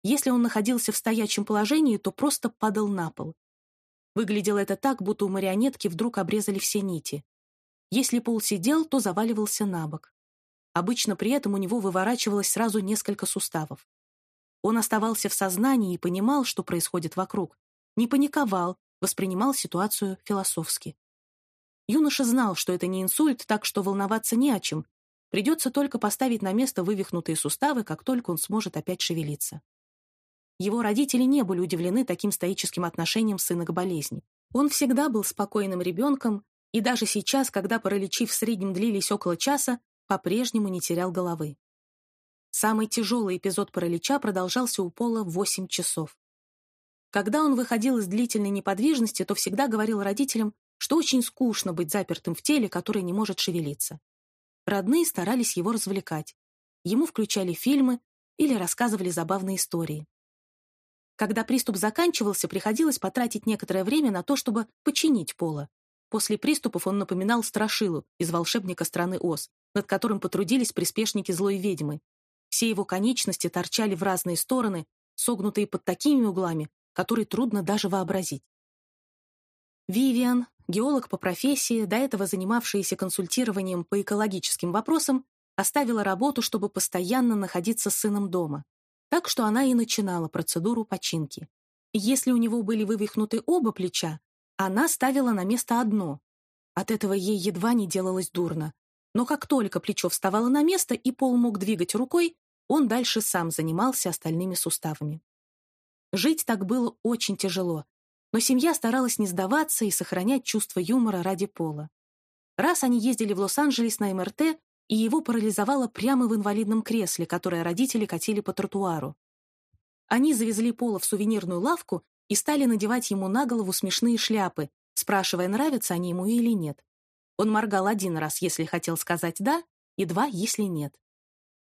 Если он находился в стоячем положении, то просто падал на пол. Выглядело это так, будто у марионетки вдруг обрезали все нити. Если Пол сидел, то заваливался на бок. Обычно при этом у него выворачивалось сразу несколько суставов. Он оставался в сознании и понимал, что происходит вокруг. Не паниковал, воспринимал ситуацию философски. Юноша знал, что это не инсульт, так что волноваться не о чем. Придется только поставить на место вывихнутые суставы, как только он сможет опять шевелиться. Его родители не были удивлены таким стоическим отношением сына к болезни. Он всегда был спокойным ребенком, и даже сейчас, когда параличи в среднем длились около часа, по-прежнему не терял головы. Самый тяжелый эпизод паралича продолжался у Пола 8 часов. Когда он выходил из длительной неподвижности, то всегда говорил родителям, что очень скучно быть запертым в теле, которое не может шевелиться. Родные старались его развлекать. Ему включали фильмы или рассказывали забавные истории. Когда приступ заканчивался, приходилось потратить некоторое время на то, чтобы починить Пола. После приступов он напоминал Страшилу из «Волшебника страны Оз», над которым потрудились приспешники злой ведьмы. Все его конечности торчали в разные стороны, согнутые под такими углами, который трудно даже вообразить. Вивиан, геолог по профессии, до этого занимавшаяся консультированием по экологическим вопросам, оставила работу, чтобы постоянно находиться с сыном дома. Так что она и начинала процедуру починки. Если у него были вывихнуты оба плеча, она ставила на место одно. От этого ей едва не делалось дурно. Но как только плечо вставало на место и Пол мог двигать рукой, он дальше сам занимался остальными суставами. Жить так было очень тяжело, но семья старалась не сдаваться и сохранять чувство юмора ради Пола. Раз они ездили в Лос-Анджелес на МРТ, и его парализовало прямо в инвалидном кресле, которое родители катили по тротуару. Они завезли Пола в сувенирную лавку и стали надевать ему на голову смешные шляпы, спрашивая, нравятся они ему или нет. Он моргал один раз, если хотел сказать «да», и два, если нет.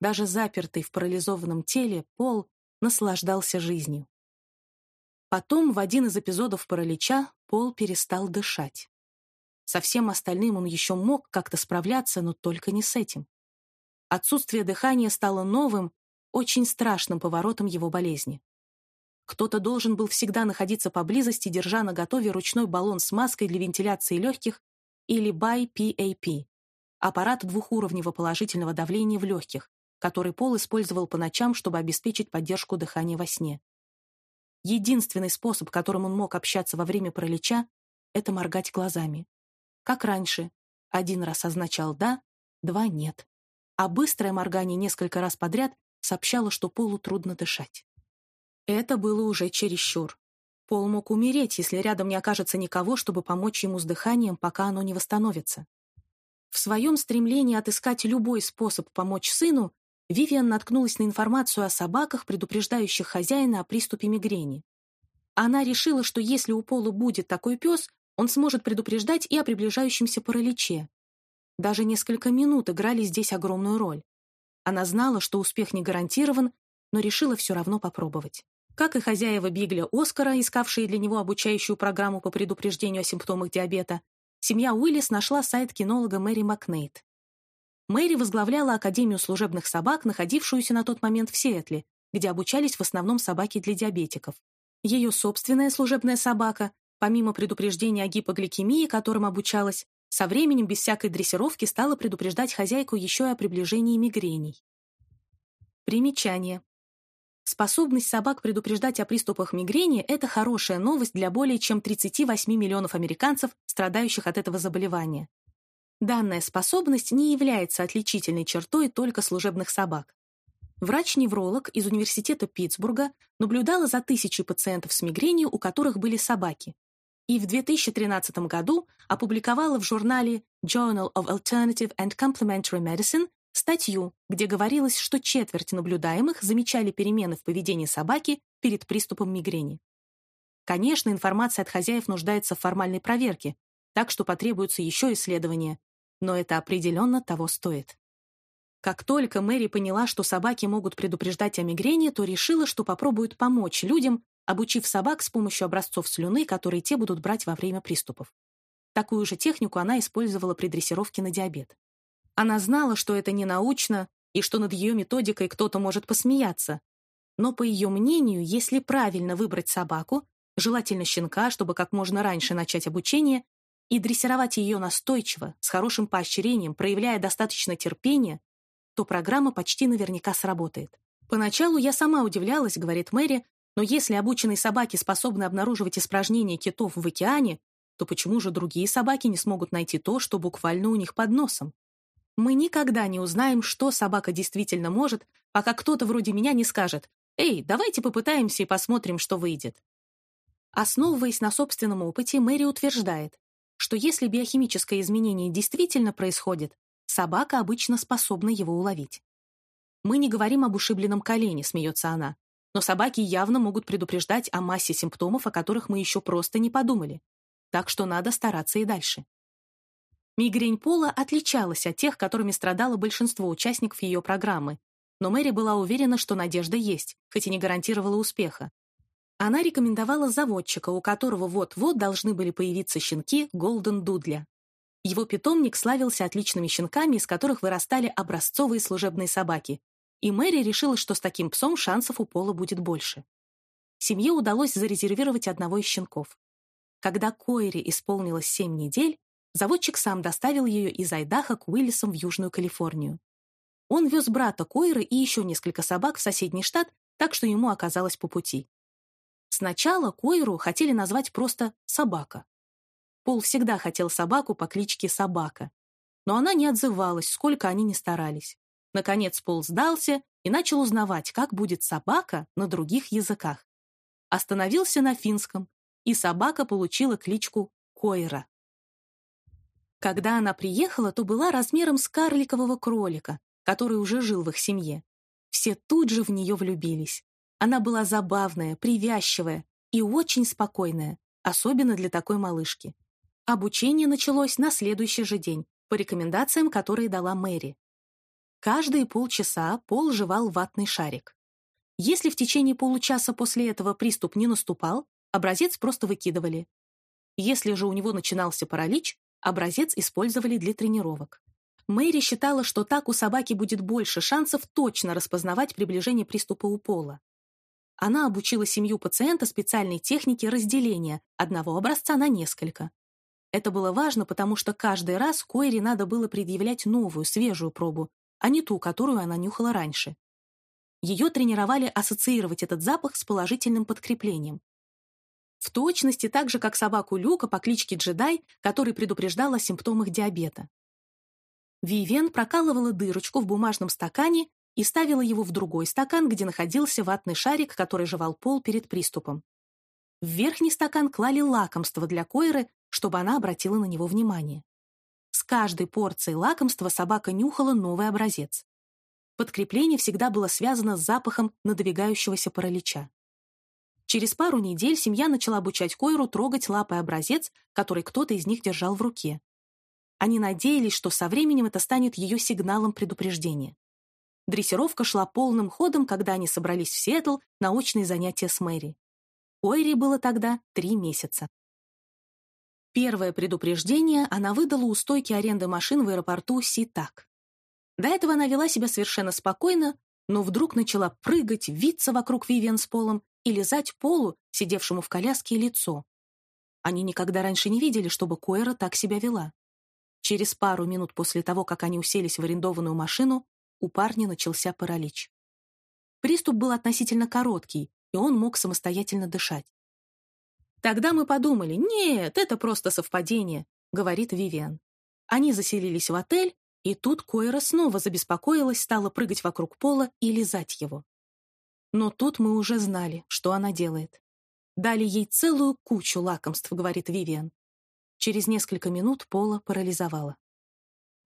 Даже запертый в парализованном теле, Пол наслаждался жизнью. Потом, в один из эпизодов паралича, Пол перестал дышать. Со всем остальным он еще мог как-то справляться, но только не с этим. Отсутствие дыхания стало новым, очень страшным поворотом его болезни. Кто-то должен был всегда находиться поблизости, держа на готове ручной баллон с маской для вентиляции легких или BiPAP – аппарат двухуровневого положительного давления в легких, который Пол использовал по ночам, чтобы обеспечить поддержку дыхания во сне. Единственный способ, которым он мог общаться во время паралича, это моргать глазами. Как раньше. Один раз означал «да», два «нет». А быстрое моргание несколько раз подряд сообщало, что Полу трудно дышать. Это было уже чересчур. Пол мог умереть, если рядом не окажется никого, чтобы помочь ему с дыханием, пока оно не восстановится. В своем стремлении отыскать любой способ помочь сыну, Вивиан наткнулась на информацию о собаках, предупреждающих хозяина о приступе мигрени. Она решила, что если у Пола будет такой пес, он сможет предупреждать и о приближающемся параличе. Даже несколько минут играли здесь огромную роль. Она знала, что успех не гарантирован, но решила все равно попробовать. Как и хозяева Бигля Оскара, искавшие для него обучающую программу по предупреждению о симптомах диабета, семья Уиллис нашла сайт кинолога Мэри Макнейт. Мэри возглавляла Академию служебных собак, находившуюся на тот момент в Сиэтле, где обучались в основном собаки для диабетиков. Ее собственная служебная собака, помимо предупреждения о гипогликемии, которым обучалась, со временем без всякой дрессировки стала предупреждать хозяйку еще и о приближении мигрений. Примечание. Способность собак предупреждать о приступах мигрени – это хорошая новость для более чем 38 миллионов американцев, страдающих от этого заболевания. Данная способность не является отличительной чертой только служебных собак. Врач-невролог из Университета Питтсбурга наблюдала за тысячей пациентов с мигренью, у которых были собаки, и в 2013 году опубликовала в журнале Journal of Alternative and Complementary Medicine статью, где говорилось, что четверть наблюдаемых замечали перемены в поведении собаки перед приступом мигрени. Конечно, информация от хозяев нуждается в формальной проверке, так что потребуются еще исследования, но это определенно того стоит. Как только Мэри поняла, что собаки могут предупреждать о мигрени, то решила, что попробует помочь людям, обучив собак с помощью образцов слюны, которые те будут брать во время приступов. Такую же технику она использовала при дрессировке на диабет. Она знала, что это не научно и что над ее методикой кто-то может посмеяться. Но, по ее мнению, если правильно выбрать собаку, желательно щенка, чтобы как можно раньше начать обучение, и дрессировать ее настойчиво, с хорошим поощрением, проявляя достаточно терпения, то программа почти наверняка сработает. Поначалу я сама удивлялась, говорит Мэри, но если обученные собаки способны обнаруживать испражнения китов в океане, то почему же другие собаки не смогут найти то, что буквально у них под носом? Мы никогда не узнаем, что собака действительно может, пока кто-то вроде меня не скажет «Эй, давайте попытаемся и посмотрим, что выйдет». Основываясь на собственном опыте, Мэри утверждает, что если биохимическое изменение действительно происходит, собака обычно способна его уловить. «Мы не говорим об ушибленном колене», — смеется она, но собаки явно могут предупреждать о массе симптомов, о которых мы еще просто не подумали. Так что надо стараться и дальше. Мигрень Пола отличалась от тех, которыми страдало большинство участников ее программы, но Мэри была уверена, что надежда есть, хоть и не гарантировала успеха. Она рекомендовала заводчика, у которого вот-вот должны были появиться щенки Голден Дудля. Его питомник славился отличными щенками, из которых вырастали образцовые служебные собаки, и Мэри решила, что с таким псом шансов у Пола будет больше. Семье удалось зарезервировать одного из щенков. Когда Койре исполнилось семь недель, Заводчик сам доставил ее из Айдаха к Уиллисам в Южную Калифорнию. Он вез брата Койры и еще несколько собак в соседний штат, так что ему оказалось по пути. Сначала Койру хотели назвать просто «собака». Пол всегда хотел собаку по кличке Собака. Но она не отзывалась, сколько они ни старались. Наконец Пол сдался и начал узнавать, как будет собака на других языках. Остановился на финском, и собака получила кличку Койра. Когда она приехала, то была размером с карликового кролика, который уже жил в их семье. Все тут же в нее влюбились. Она была забавная, привязчивая и очень спокойная, особенно для такой малышки. Обучение началось на следующий же день, по рекомендациям, которые дала Мэри. Каждые полчаса Пол жевал ватный шарик. Если в течение получаса после этого приступ не наступал, образец просто выкидывали. Если же у него начинался паралич, Образец использовали для тренировок. Мэри считала, что так у собаки будет больше шансов точно распознавать приближение приступа у пола. Она обучила семью пациента специальной технике разделения одного образца на несколько. Это было важно, потому что каждый раз Койре надо было предъявлять новую, свежую пробу, а не ту, которую она нюхала раньше. Ее тренировали ассоциировать этот запах с положительным подкреплением. В точности так же, как собаку Люка по кличке Джедай, который предупреждал о симптомах диабета. Вивен прокалывала дырочку в бумажном стакане и ставила его в другой стакан, где находился ватный шарик, который жевал пол перед приступом. В верхний стакан клали лакомство для Койры, чтобы она обратила на него внимание. С каждой порцией лакомства собака нюхала новый образец. Подкрепление всегда было связано с запахом надвигающегося паралича. Через пару недель семья начала обучать Койру трогать лапой образец, который кто-то из них держал в руке. Они надеялись, что со временем это станет ее сигналом предупреждения. Дрессировка шла полным ходом, когда они собрались в Сиэтл на очные занятия с Мэри. Койре было тогда три месяца. Первое предупреждение она выдала у стойки аренды машин в аэропорту Ситак. До этого она вела себя совершенно спокойно, но вдруг начала прыгать, виться вокруг Вивиан с полом и лизать Полу, сидевшему в коляске, лицо. Они никогда раньше не видели, чтобы Койра так себя вела. Через пару минут после того, как они уселись в арендованную машину, у парня начался паралич. Приступ был относительно короткий, и он мог самостоятельно дышать. «Тогда мы подумали, нет, это просто совпадение», — говорит Вивиан. Они заселились в отель, и тут Койра снова забеспокоилась, стала прыгать вокруг пола и лизать его. Но тут мы уже знали, что она делает. Дали ей целую кучу лакомств, говорит Вивиан. Через несколько минут Пола парализовала.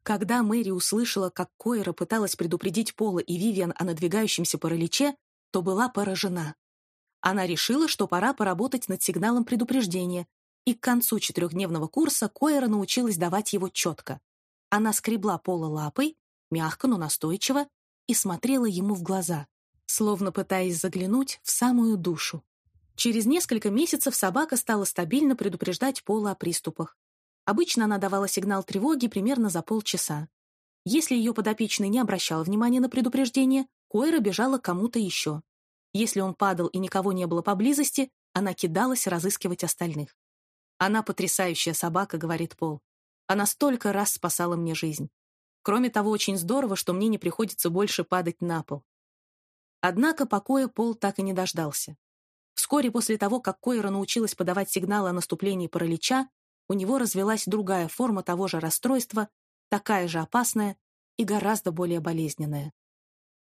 Когда Мэри услышала, как Койра пыталась предупредить Пола и Вивиан о надвигающемся параличе, то была поражена. Она решила, что пора поработать над сигналом предупреждения, и к концу четырехдневного курса Койра научилась давать его четко. Она скребла Пола лапой, мягко, но настойчиво, и смотрела ему в глаза словно пытаясь заглянуть в самую душу. Через несколько месяцев собака стала стабильно предупреждать Пола о приступах. Обычно она давала сигнал тревоги примерно за полчаса. Если ее подопечный не обращал внимания на предупреждение, Койра бежала кому-то еще. Если он падал и никого не было поблизости, она кидалась разыскивать остальных. «Она потрясающая собака», — говорит Пол. «Она столько раз спасала мне жизнь. Кроме того, очень здорово, что мне не приходится больше падать на пол. Однако покоя Пол так и не дождался. Вскоре после того, как Койра научилась подавать сигналы о наступлении паралича, у него развелась другая форма того же расстройства, такая же опасная и гораздо более болезненная.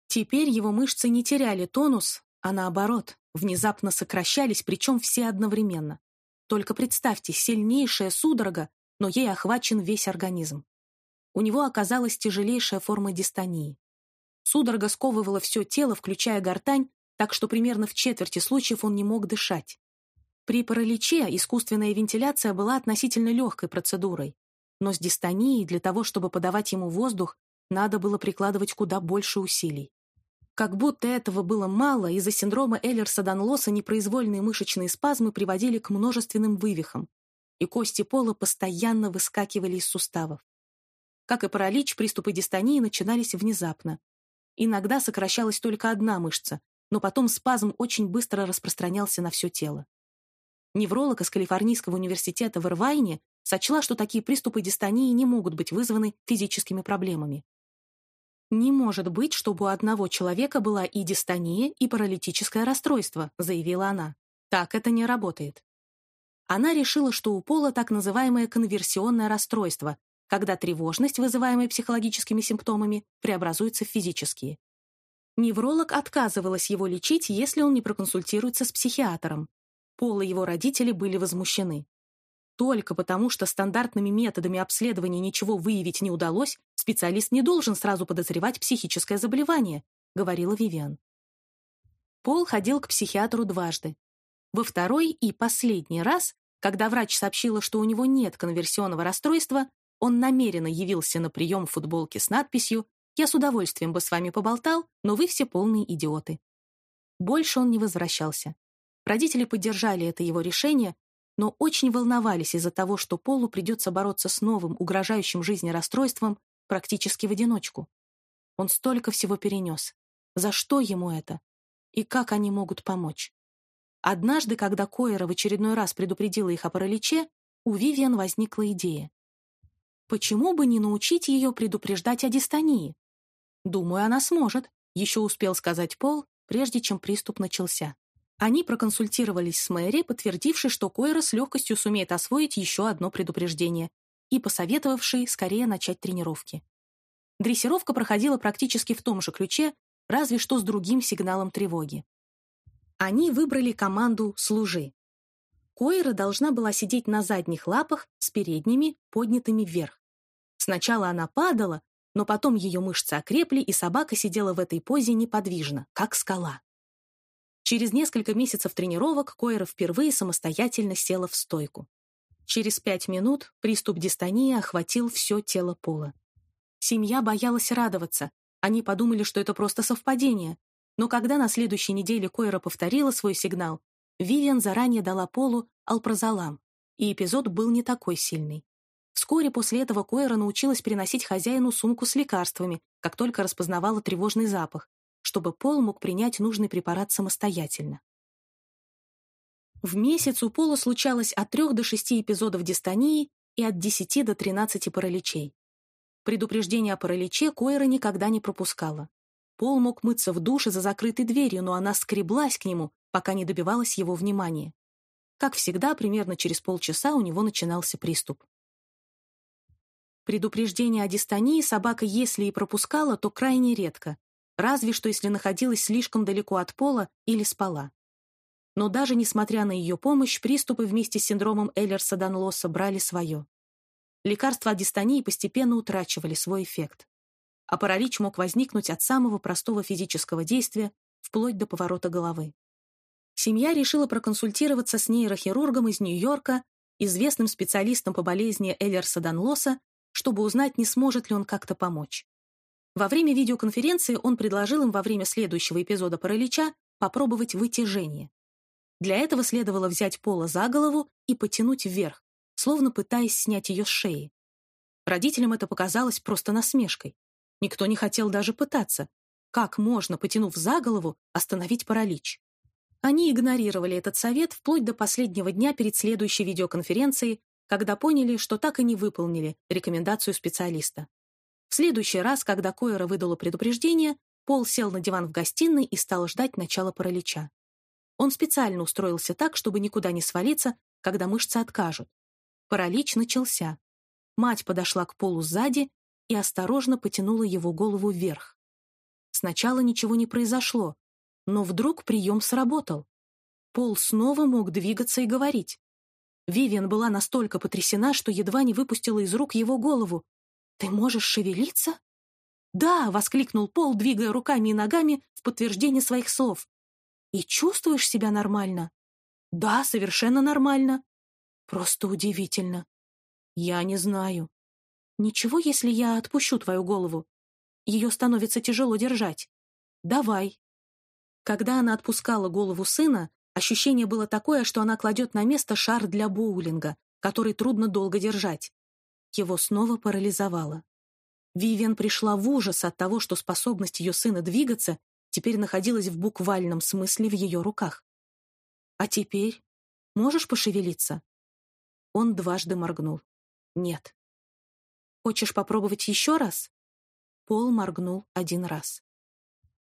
Теперь его мышцы не теряли тонус, а наоборот, внезапно сокращались, причем все одновременно. Только представьте, сильнейшая судорога, но ей охвачен весь организм. У него оказалась тяжелейшая форма дистонии. Судорога сковывала все тело, включая гортань, так что примерно в четверти случаев он не мог дышать. При параличе искусственная вентиляция была относительно легкой процедурой, но с дистонией для того, чтобы подавать ему воздух, надо было прикладывать куда больше усилий. Как будто этого было мало, из-за синдрома Эллерса-Данлоса непроизвольные мышечные спазмы приводили к множественным вывихам, и кости пола постоянно выскакивали из суставов. Как и паралич, приступы дистонии начинались внезапно, Иногда сокращалась только одна мышца, но потом спазм очень быстро распространялся на все тело. Невролог из Калифорнийского университета в Ирвайне сочла, что такие приступы дистонии не могут быть вызваны физическими проблемами. «Не может быть, чтобы у одного человека была и дистония, и паралитическое расстройство», заявила она. «Так это не работает». Она решила, что у Пола так называемое конверсионное расстройство, когда тревожность, вызываемая психологическими симптомами, преобразуется в физические. Невролог отказывалась его лечить, если он не проконсультируется с психиатром. Пол и его родители были возмущены. Только потому, что стандартными методами обследования ничего выявить не удалось, специалист не должен сразу подозревать психическое заболевание, говорила Вивиан. Пол ходил к психиатру дважды. Во второй и последний раз, когда врач сообщила, что у него нет конверсионного расстройства, он намеренно явился на прием в футболке с надписью «Я с удовольствием бы с вами поболтал, но вы все полные идиоты». Больше он не возвращался. Родители поддержали это его решение, но очень волновались из-за того, что Полу придется бороться с новым, угрожающим жизни расстройством практически в одиночку. Он столько всего перенес. За что ему это? И как они могут помочь? Однажды, когда Койера в очередной раз предупредила их о параличе, у Вивиан возникла идея. Почему бы не научить ее предупреждать о дистонии? Думаю, она сможет, еще успел сказать Пол, прежде чем приступ начался. Они проконсультировались с Мэри, подтвердившей, что Койра с легкостью сумеет освоить еще одно предупреждение, и посоветовавшей скорее начать тренировки. Дрессировка проходила практически в том же ключе, разве что с другим сигналом тревоги. Они выбрали команду «Служи». Койра должна была сидеть на задних лапах с передними, поднятыми вверх. Сначала она падала, но потом ее мышцы окрепли, и собака сидела в этой позе неподвижно, как скала. Через несколько месяцев тренировок Койра впервые самостоятельно села в стойку. Через пять минут приступ дистонии охватил все тело Пола. Семья боялась радоваться. Они подумали, что это просто совпадение. Но когда на следующей неделе Койра повторила свой сигнал, Вивиан заранее дала Полу алпрозолам, и эпизод был не такой сильный. Вскоре после этого Койра научилась переносить хозяину сумку с лекарствами, как только распознавала тревожный запах, чтобы Пол мог принять нужный препарат самостоятельно. В месяц у Пола случалось от 3 до 6 эпизодов дистонии и от 10 до 13 параличей. Предупреждение о параличе Койра никогда не пропускала. Пол мог мыться в душе за закрытой дверью, но она скреблась к нему, пока не добивалась его внимания. Как всегда, примерно через полчаса у него начинался приступ. Предупреждение о дистонии собака, если и пропускала, то крайне редко, разве что если находилась слишком далеко от пола или спала. Но даже несмотря на ее помощь, приступы вместе с синдромом Эйлерса-Данлоса брали свое. Лекарства от дистонии постепенно утрачивали свой эффект. А паралич мог возникнуть от самого простого физического действия вплоть до поворота головы. Семья решила проконсультироваться с нейрохирургом из Нью-Йорка, известным специалистом по болезни Эйлерса-Данлоса, чтобы узнать, не сможет ли он как-то помочь. Во время видеоконференции он предложил им во время следующего эпизода паралича попробовать вытяжение. Для этого следовало взять Пола за голову и потянуть вверх, словно пытаясь снять ее с шеи. Родителям это показалось просто насмешкой. Никто не хотел даже пытаться. Как можно, потянув за голову, остановить паралич? Они игнорировали этот совет вплоть до последнего дня перед следующей видеоконференцией, когда поняли, что так и не выполнили рекомендацию специалиста. В следующий раз, когда Койера выдала предупреждение, Пол сел на диван в гостиной и стал ждать начала паралича. Он специально устроился так, чтобы никуда не свалиться, когда мышцы откажут. Паралич начался. Мать подошла к полу сзади и осторожно потянула его голову вверх. Сначала ничего не произошло, но вдруг прием сработал. Пол снова мог двигаться и говорить. Вивиан была настолько потрясена, что едва не выпустила из рук его голову. «Ты можешь шевелиться?» «Да!» — воскликнул Пол, двигая руками и ногами в подтверждение своих слов. И чувствуешь себя нормально? Да, совершенно нормально. Просто удивительно. Я не знаю. Ничего, если я отпущу твою голову? Ее становится тяжело держать. Давай. Когда она отпускала голову сына, ощущение было такое, что она кладет на место шар для боулинга, который трудно долго держать. Его снова парализовало. Вивиан пришла в ужас от того, что способность ее сына двигаться теперь находилась в буквальном смысле в ее руках. «А теперь? Можешь пошевелиться?» Он дважды моргнул. «Нет». «Хочешь попробовать еще раз?» Пол моргнул один раз.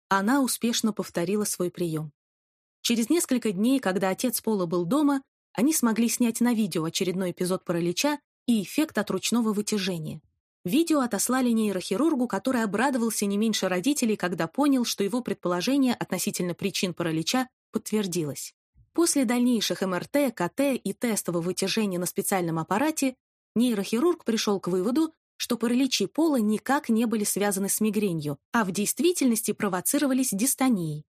Она успешно повторила свой прием. Через несколько дней, когда отец Пола был дома, они смогли снять на видео очередной эпизод паралича и эффект от ручного вытяжения. Видео отослали нейрохирургу, который обрадовался не меньше родителей, когда понял, что его предположение относительно причин паралича подтвердилось. После дальнейших МРТ, КТ и тестового вытяжения на специальном аппарате нейрохирург пришел к выводу, что параличи пола никак не были связаны с мигренью, а в действительности провоцировались дистонией.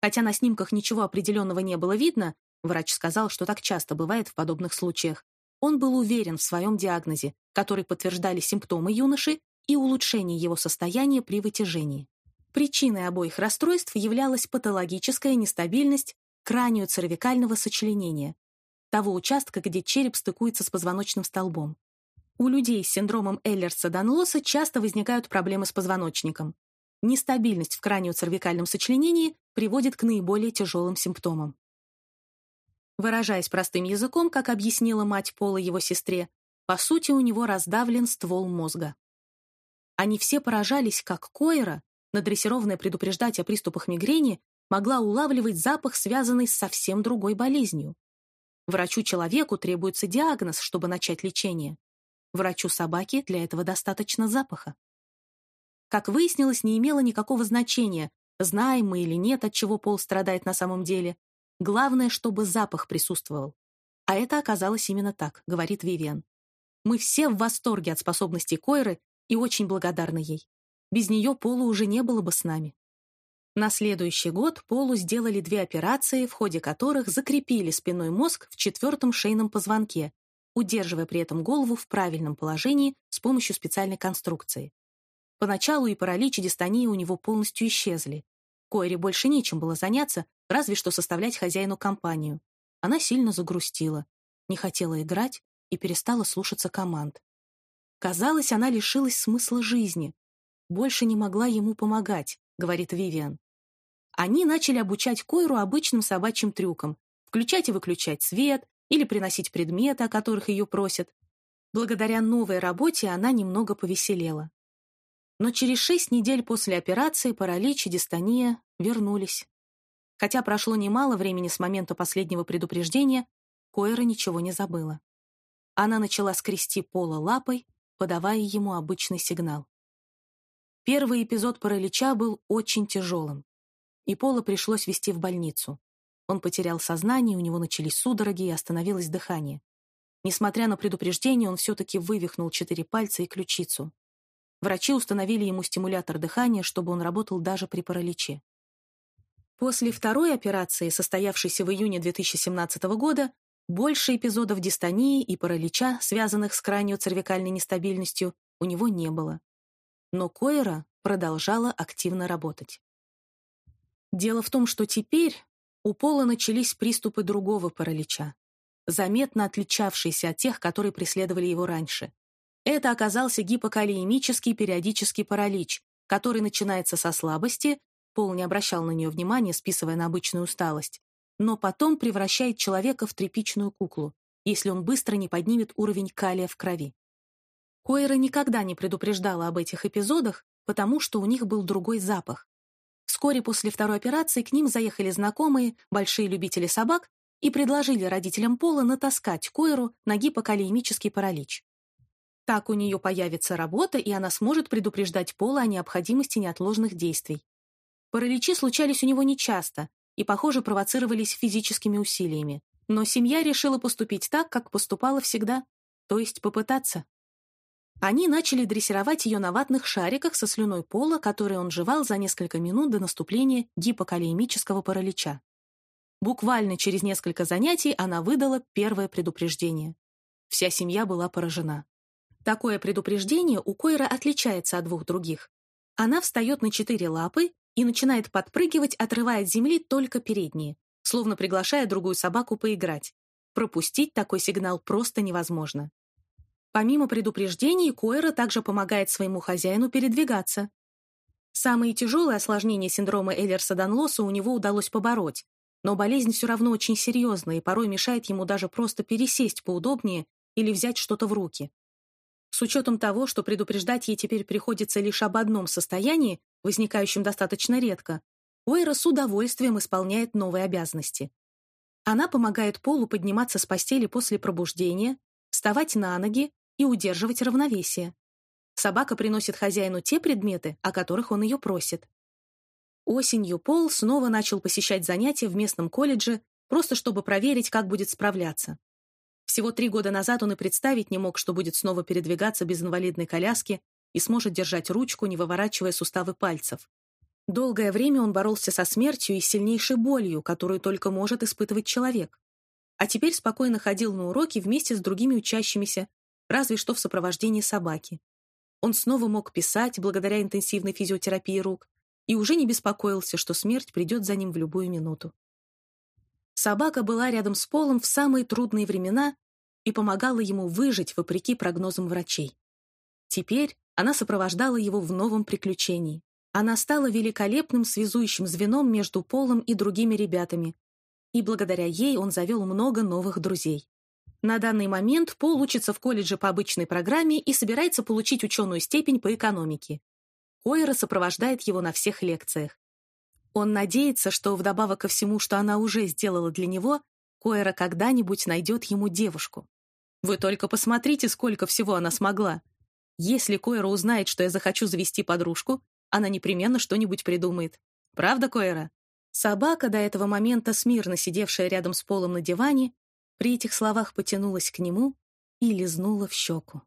Хотя на снимках ничего определенного не было видно, врач сказал, что так часто бывает в подобных случаях, он был уверен в своем диагнозе, который подтверждали симптомы юноши и улучшение его состояния при вытяжении. Причиной обоих расстройств являлась патологическая нестабильность краниоцервикального сочленения, того участка, где череп стыкуется с позвоночным столбом. У людей с синдромом Эллерса-Данлоса часто возникают проблемы с позвоночником. Нестабильность в краниоцервикальном сочленении приводит к наиболее тяжелым симптомам. Выражаясь простым языком, как объяснила мать Пола его сестре, по сути, у него раздавлен ствол мозга. Они все поражались, как Койра, надрессированная предупреждать о приступах мигрени, могла улавливать запах, связанный с совсем другой болезнью. Врачу-человеку требуется диагноз, чтобы начать лечение. Врачу-собаке для этого достаточно запаха. Как выяснилось, не имело никакого значения, знаем мы или нет, от чего Пол страдает на самом деле. Главное, чтобы запах присутствовал. А это оказалось именно так, говорит Вивиан. Мы все в восторге от способностей Койры и очень благодарны ей. Без нее Полу уже не было бы с нами. На следующий год Полу сделали две операции, в ходе которых закрепили спинной мозг в четвертом шейном позвонке, удерживая при этом голову в правильном положении с помощью специальной конструкции. Поначалу и паралич, и дистония у него полностью исчезли. Койре больше нечем было заняться, разве что составлять хозяину компанию. Она сильно загрустила, не хотела играть и перестала слушаться команд. Казалось, она лишилась смысла жизни. Больше не могла ему помогать, говорит Вивиан. Они начали обучать Койру обычным собачьим трюкам, включать и выключать свет или приносить предметы, о которых ее просят. Благодаря новой работе она немного повеселела. Но через шесть недель после операции паралич и дистония вернулись. Хотя прошло немало времени с момента последнего предупреждения, Койра ничего не забыла. Она начала скрести пола лапой, подавая ему обычный сигнал. Первый эпизод паралича был очень тяжелым, и Пола пришлось везти в больницу. Он потерял сознание, у него начались судороги и остановилось дыхание. Несмотря на предупреждение, он все-таки вывихнул четыре пальца и ключицу. Врачи установили ему стимулятор дыхания, чтобы он работал даже при параличе. После второй операции, состоявшейся в июне 2017 года, больше эпизодов дистонии и паралича, связанных с краниоцервикальной нестабильностью, у него не было. Но Койра продолжала активно работать. Дело в том, что теперь у Пола начались приступы другого паралича, заметно отличавшиеся от тех, которые преследовали его раньше. Это оказался гипокалиемический периодический паралич, который начинается со слабости, Пол не обращал на нее внимания, списывая на обычную усталость, но потом превращает человека в тряпичную куклу, если он быстро не поднимет уровень калия в крови. Койра никогда не предупреждала об этих эпизодах, потому что у них был другой запах. Вскоре после второй операции к ним заехали знакомые, большие любители собак, и предложили родителям Пола натаскать Койру на гипокалиемический паралич. Так у нее появится работа, и она сможет предупреждать Пола о необходимости неотложных действий. Параличи случались у него нечасто, и, похоже, провоцировались физическими усилиями. Но семья решила поступить так, как поступала всегда, то есть попытаться. Они начали дрессировать ее на ватных шариках со слюной пола, который он жевал за несколько минут до наступления гипокалиемического паралича. Буквально через несколько занятий она выдала первое предупреждение. Вся семья была поражена. Такое предупреждение у Койра отличается от двух других. Она встает на четыре лапы и начинает подпрыгивать, отрывая от земли только передние, словно приглашая другую собаку поиграть. Пропустить такой сигнал просто невозможно. Помимо предупреждений, Койра также помогает своему хозяину передвигаться. Самые тяжелые осложнения синдрома Эйлерса-Данлоса у него удалось побороть, но болезнь все равно очень серьезная и порой мешает ему даже просто пересесть поудобнее или взять что-то в руки. С учетом того, что предупреждать ей теперь приходится лишь об одном состоянии, возникающем достаточно редко, Ойра с удовольствием исполняет новые обязанности. Она помогает Полу подниматься с постели после пробуждения, вставать на ноги и удерживать равновесие. Собака приносит хозяину те предметы, о которых он ее просит. Осенью Пол снова начал посещать занятия в местном колледже, просто чтобы проверить, как будет справляться. Всего три года назад он и представить не мог, что будет снова передвигаться без инвалидной коляски и сможет держать ручку, не выворачивая суставы пальцев. Долгое время он боролся со смертью и сильнейшей болью, которую только может испытывать человек. А теперь спокойно ходил на уроки вместе с другими учащимися, разве что в сопровождении собаки. Он снова мог писать благодаря интенсивной физиотерапии рук и уже не беспокоился, что смерть придет за ним в любую минуту. Собака была рядом с Полом в самые трудные времена и помогала ему выжить вопреки прогнозам врачей. Теперь она сопровождала его в новом приключении. Она стала великолепным связующим звеном между Полом и другими ребятами, и благодаря ей он завел много новых друзей. На данный момент Пол учится в колледже по обычной программе и собирается получить ученую степень по экономике. Койра сопровождает его на всех лекциях. Он надеется, что вдобавок ко всему, что она уже сделала для него, Койра когда-нибудь найдет ему девушку. Вы только посмотрите, сколько всего она смогла. Если Койра узнает, что я захочу завести подружку, она непременно что-нибудь придумает. Правда, Койра? Собака, до этого момента смирно сидевшая рядом с полом на диване, при этих словах потянулась к нему и лизнула в щеку.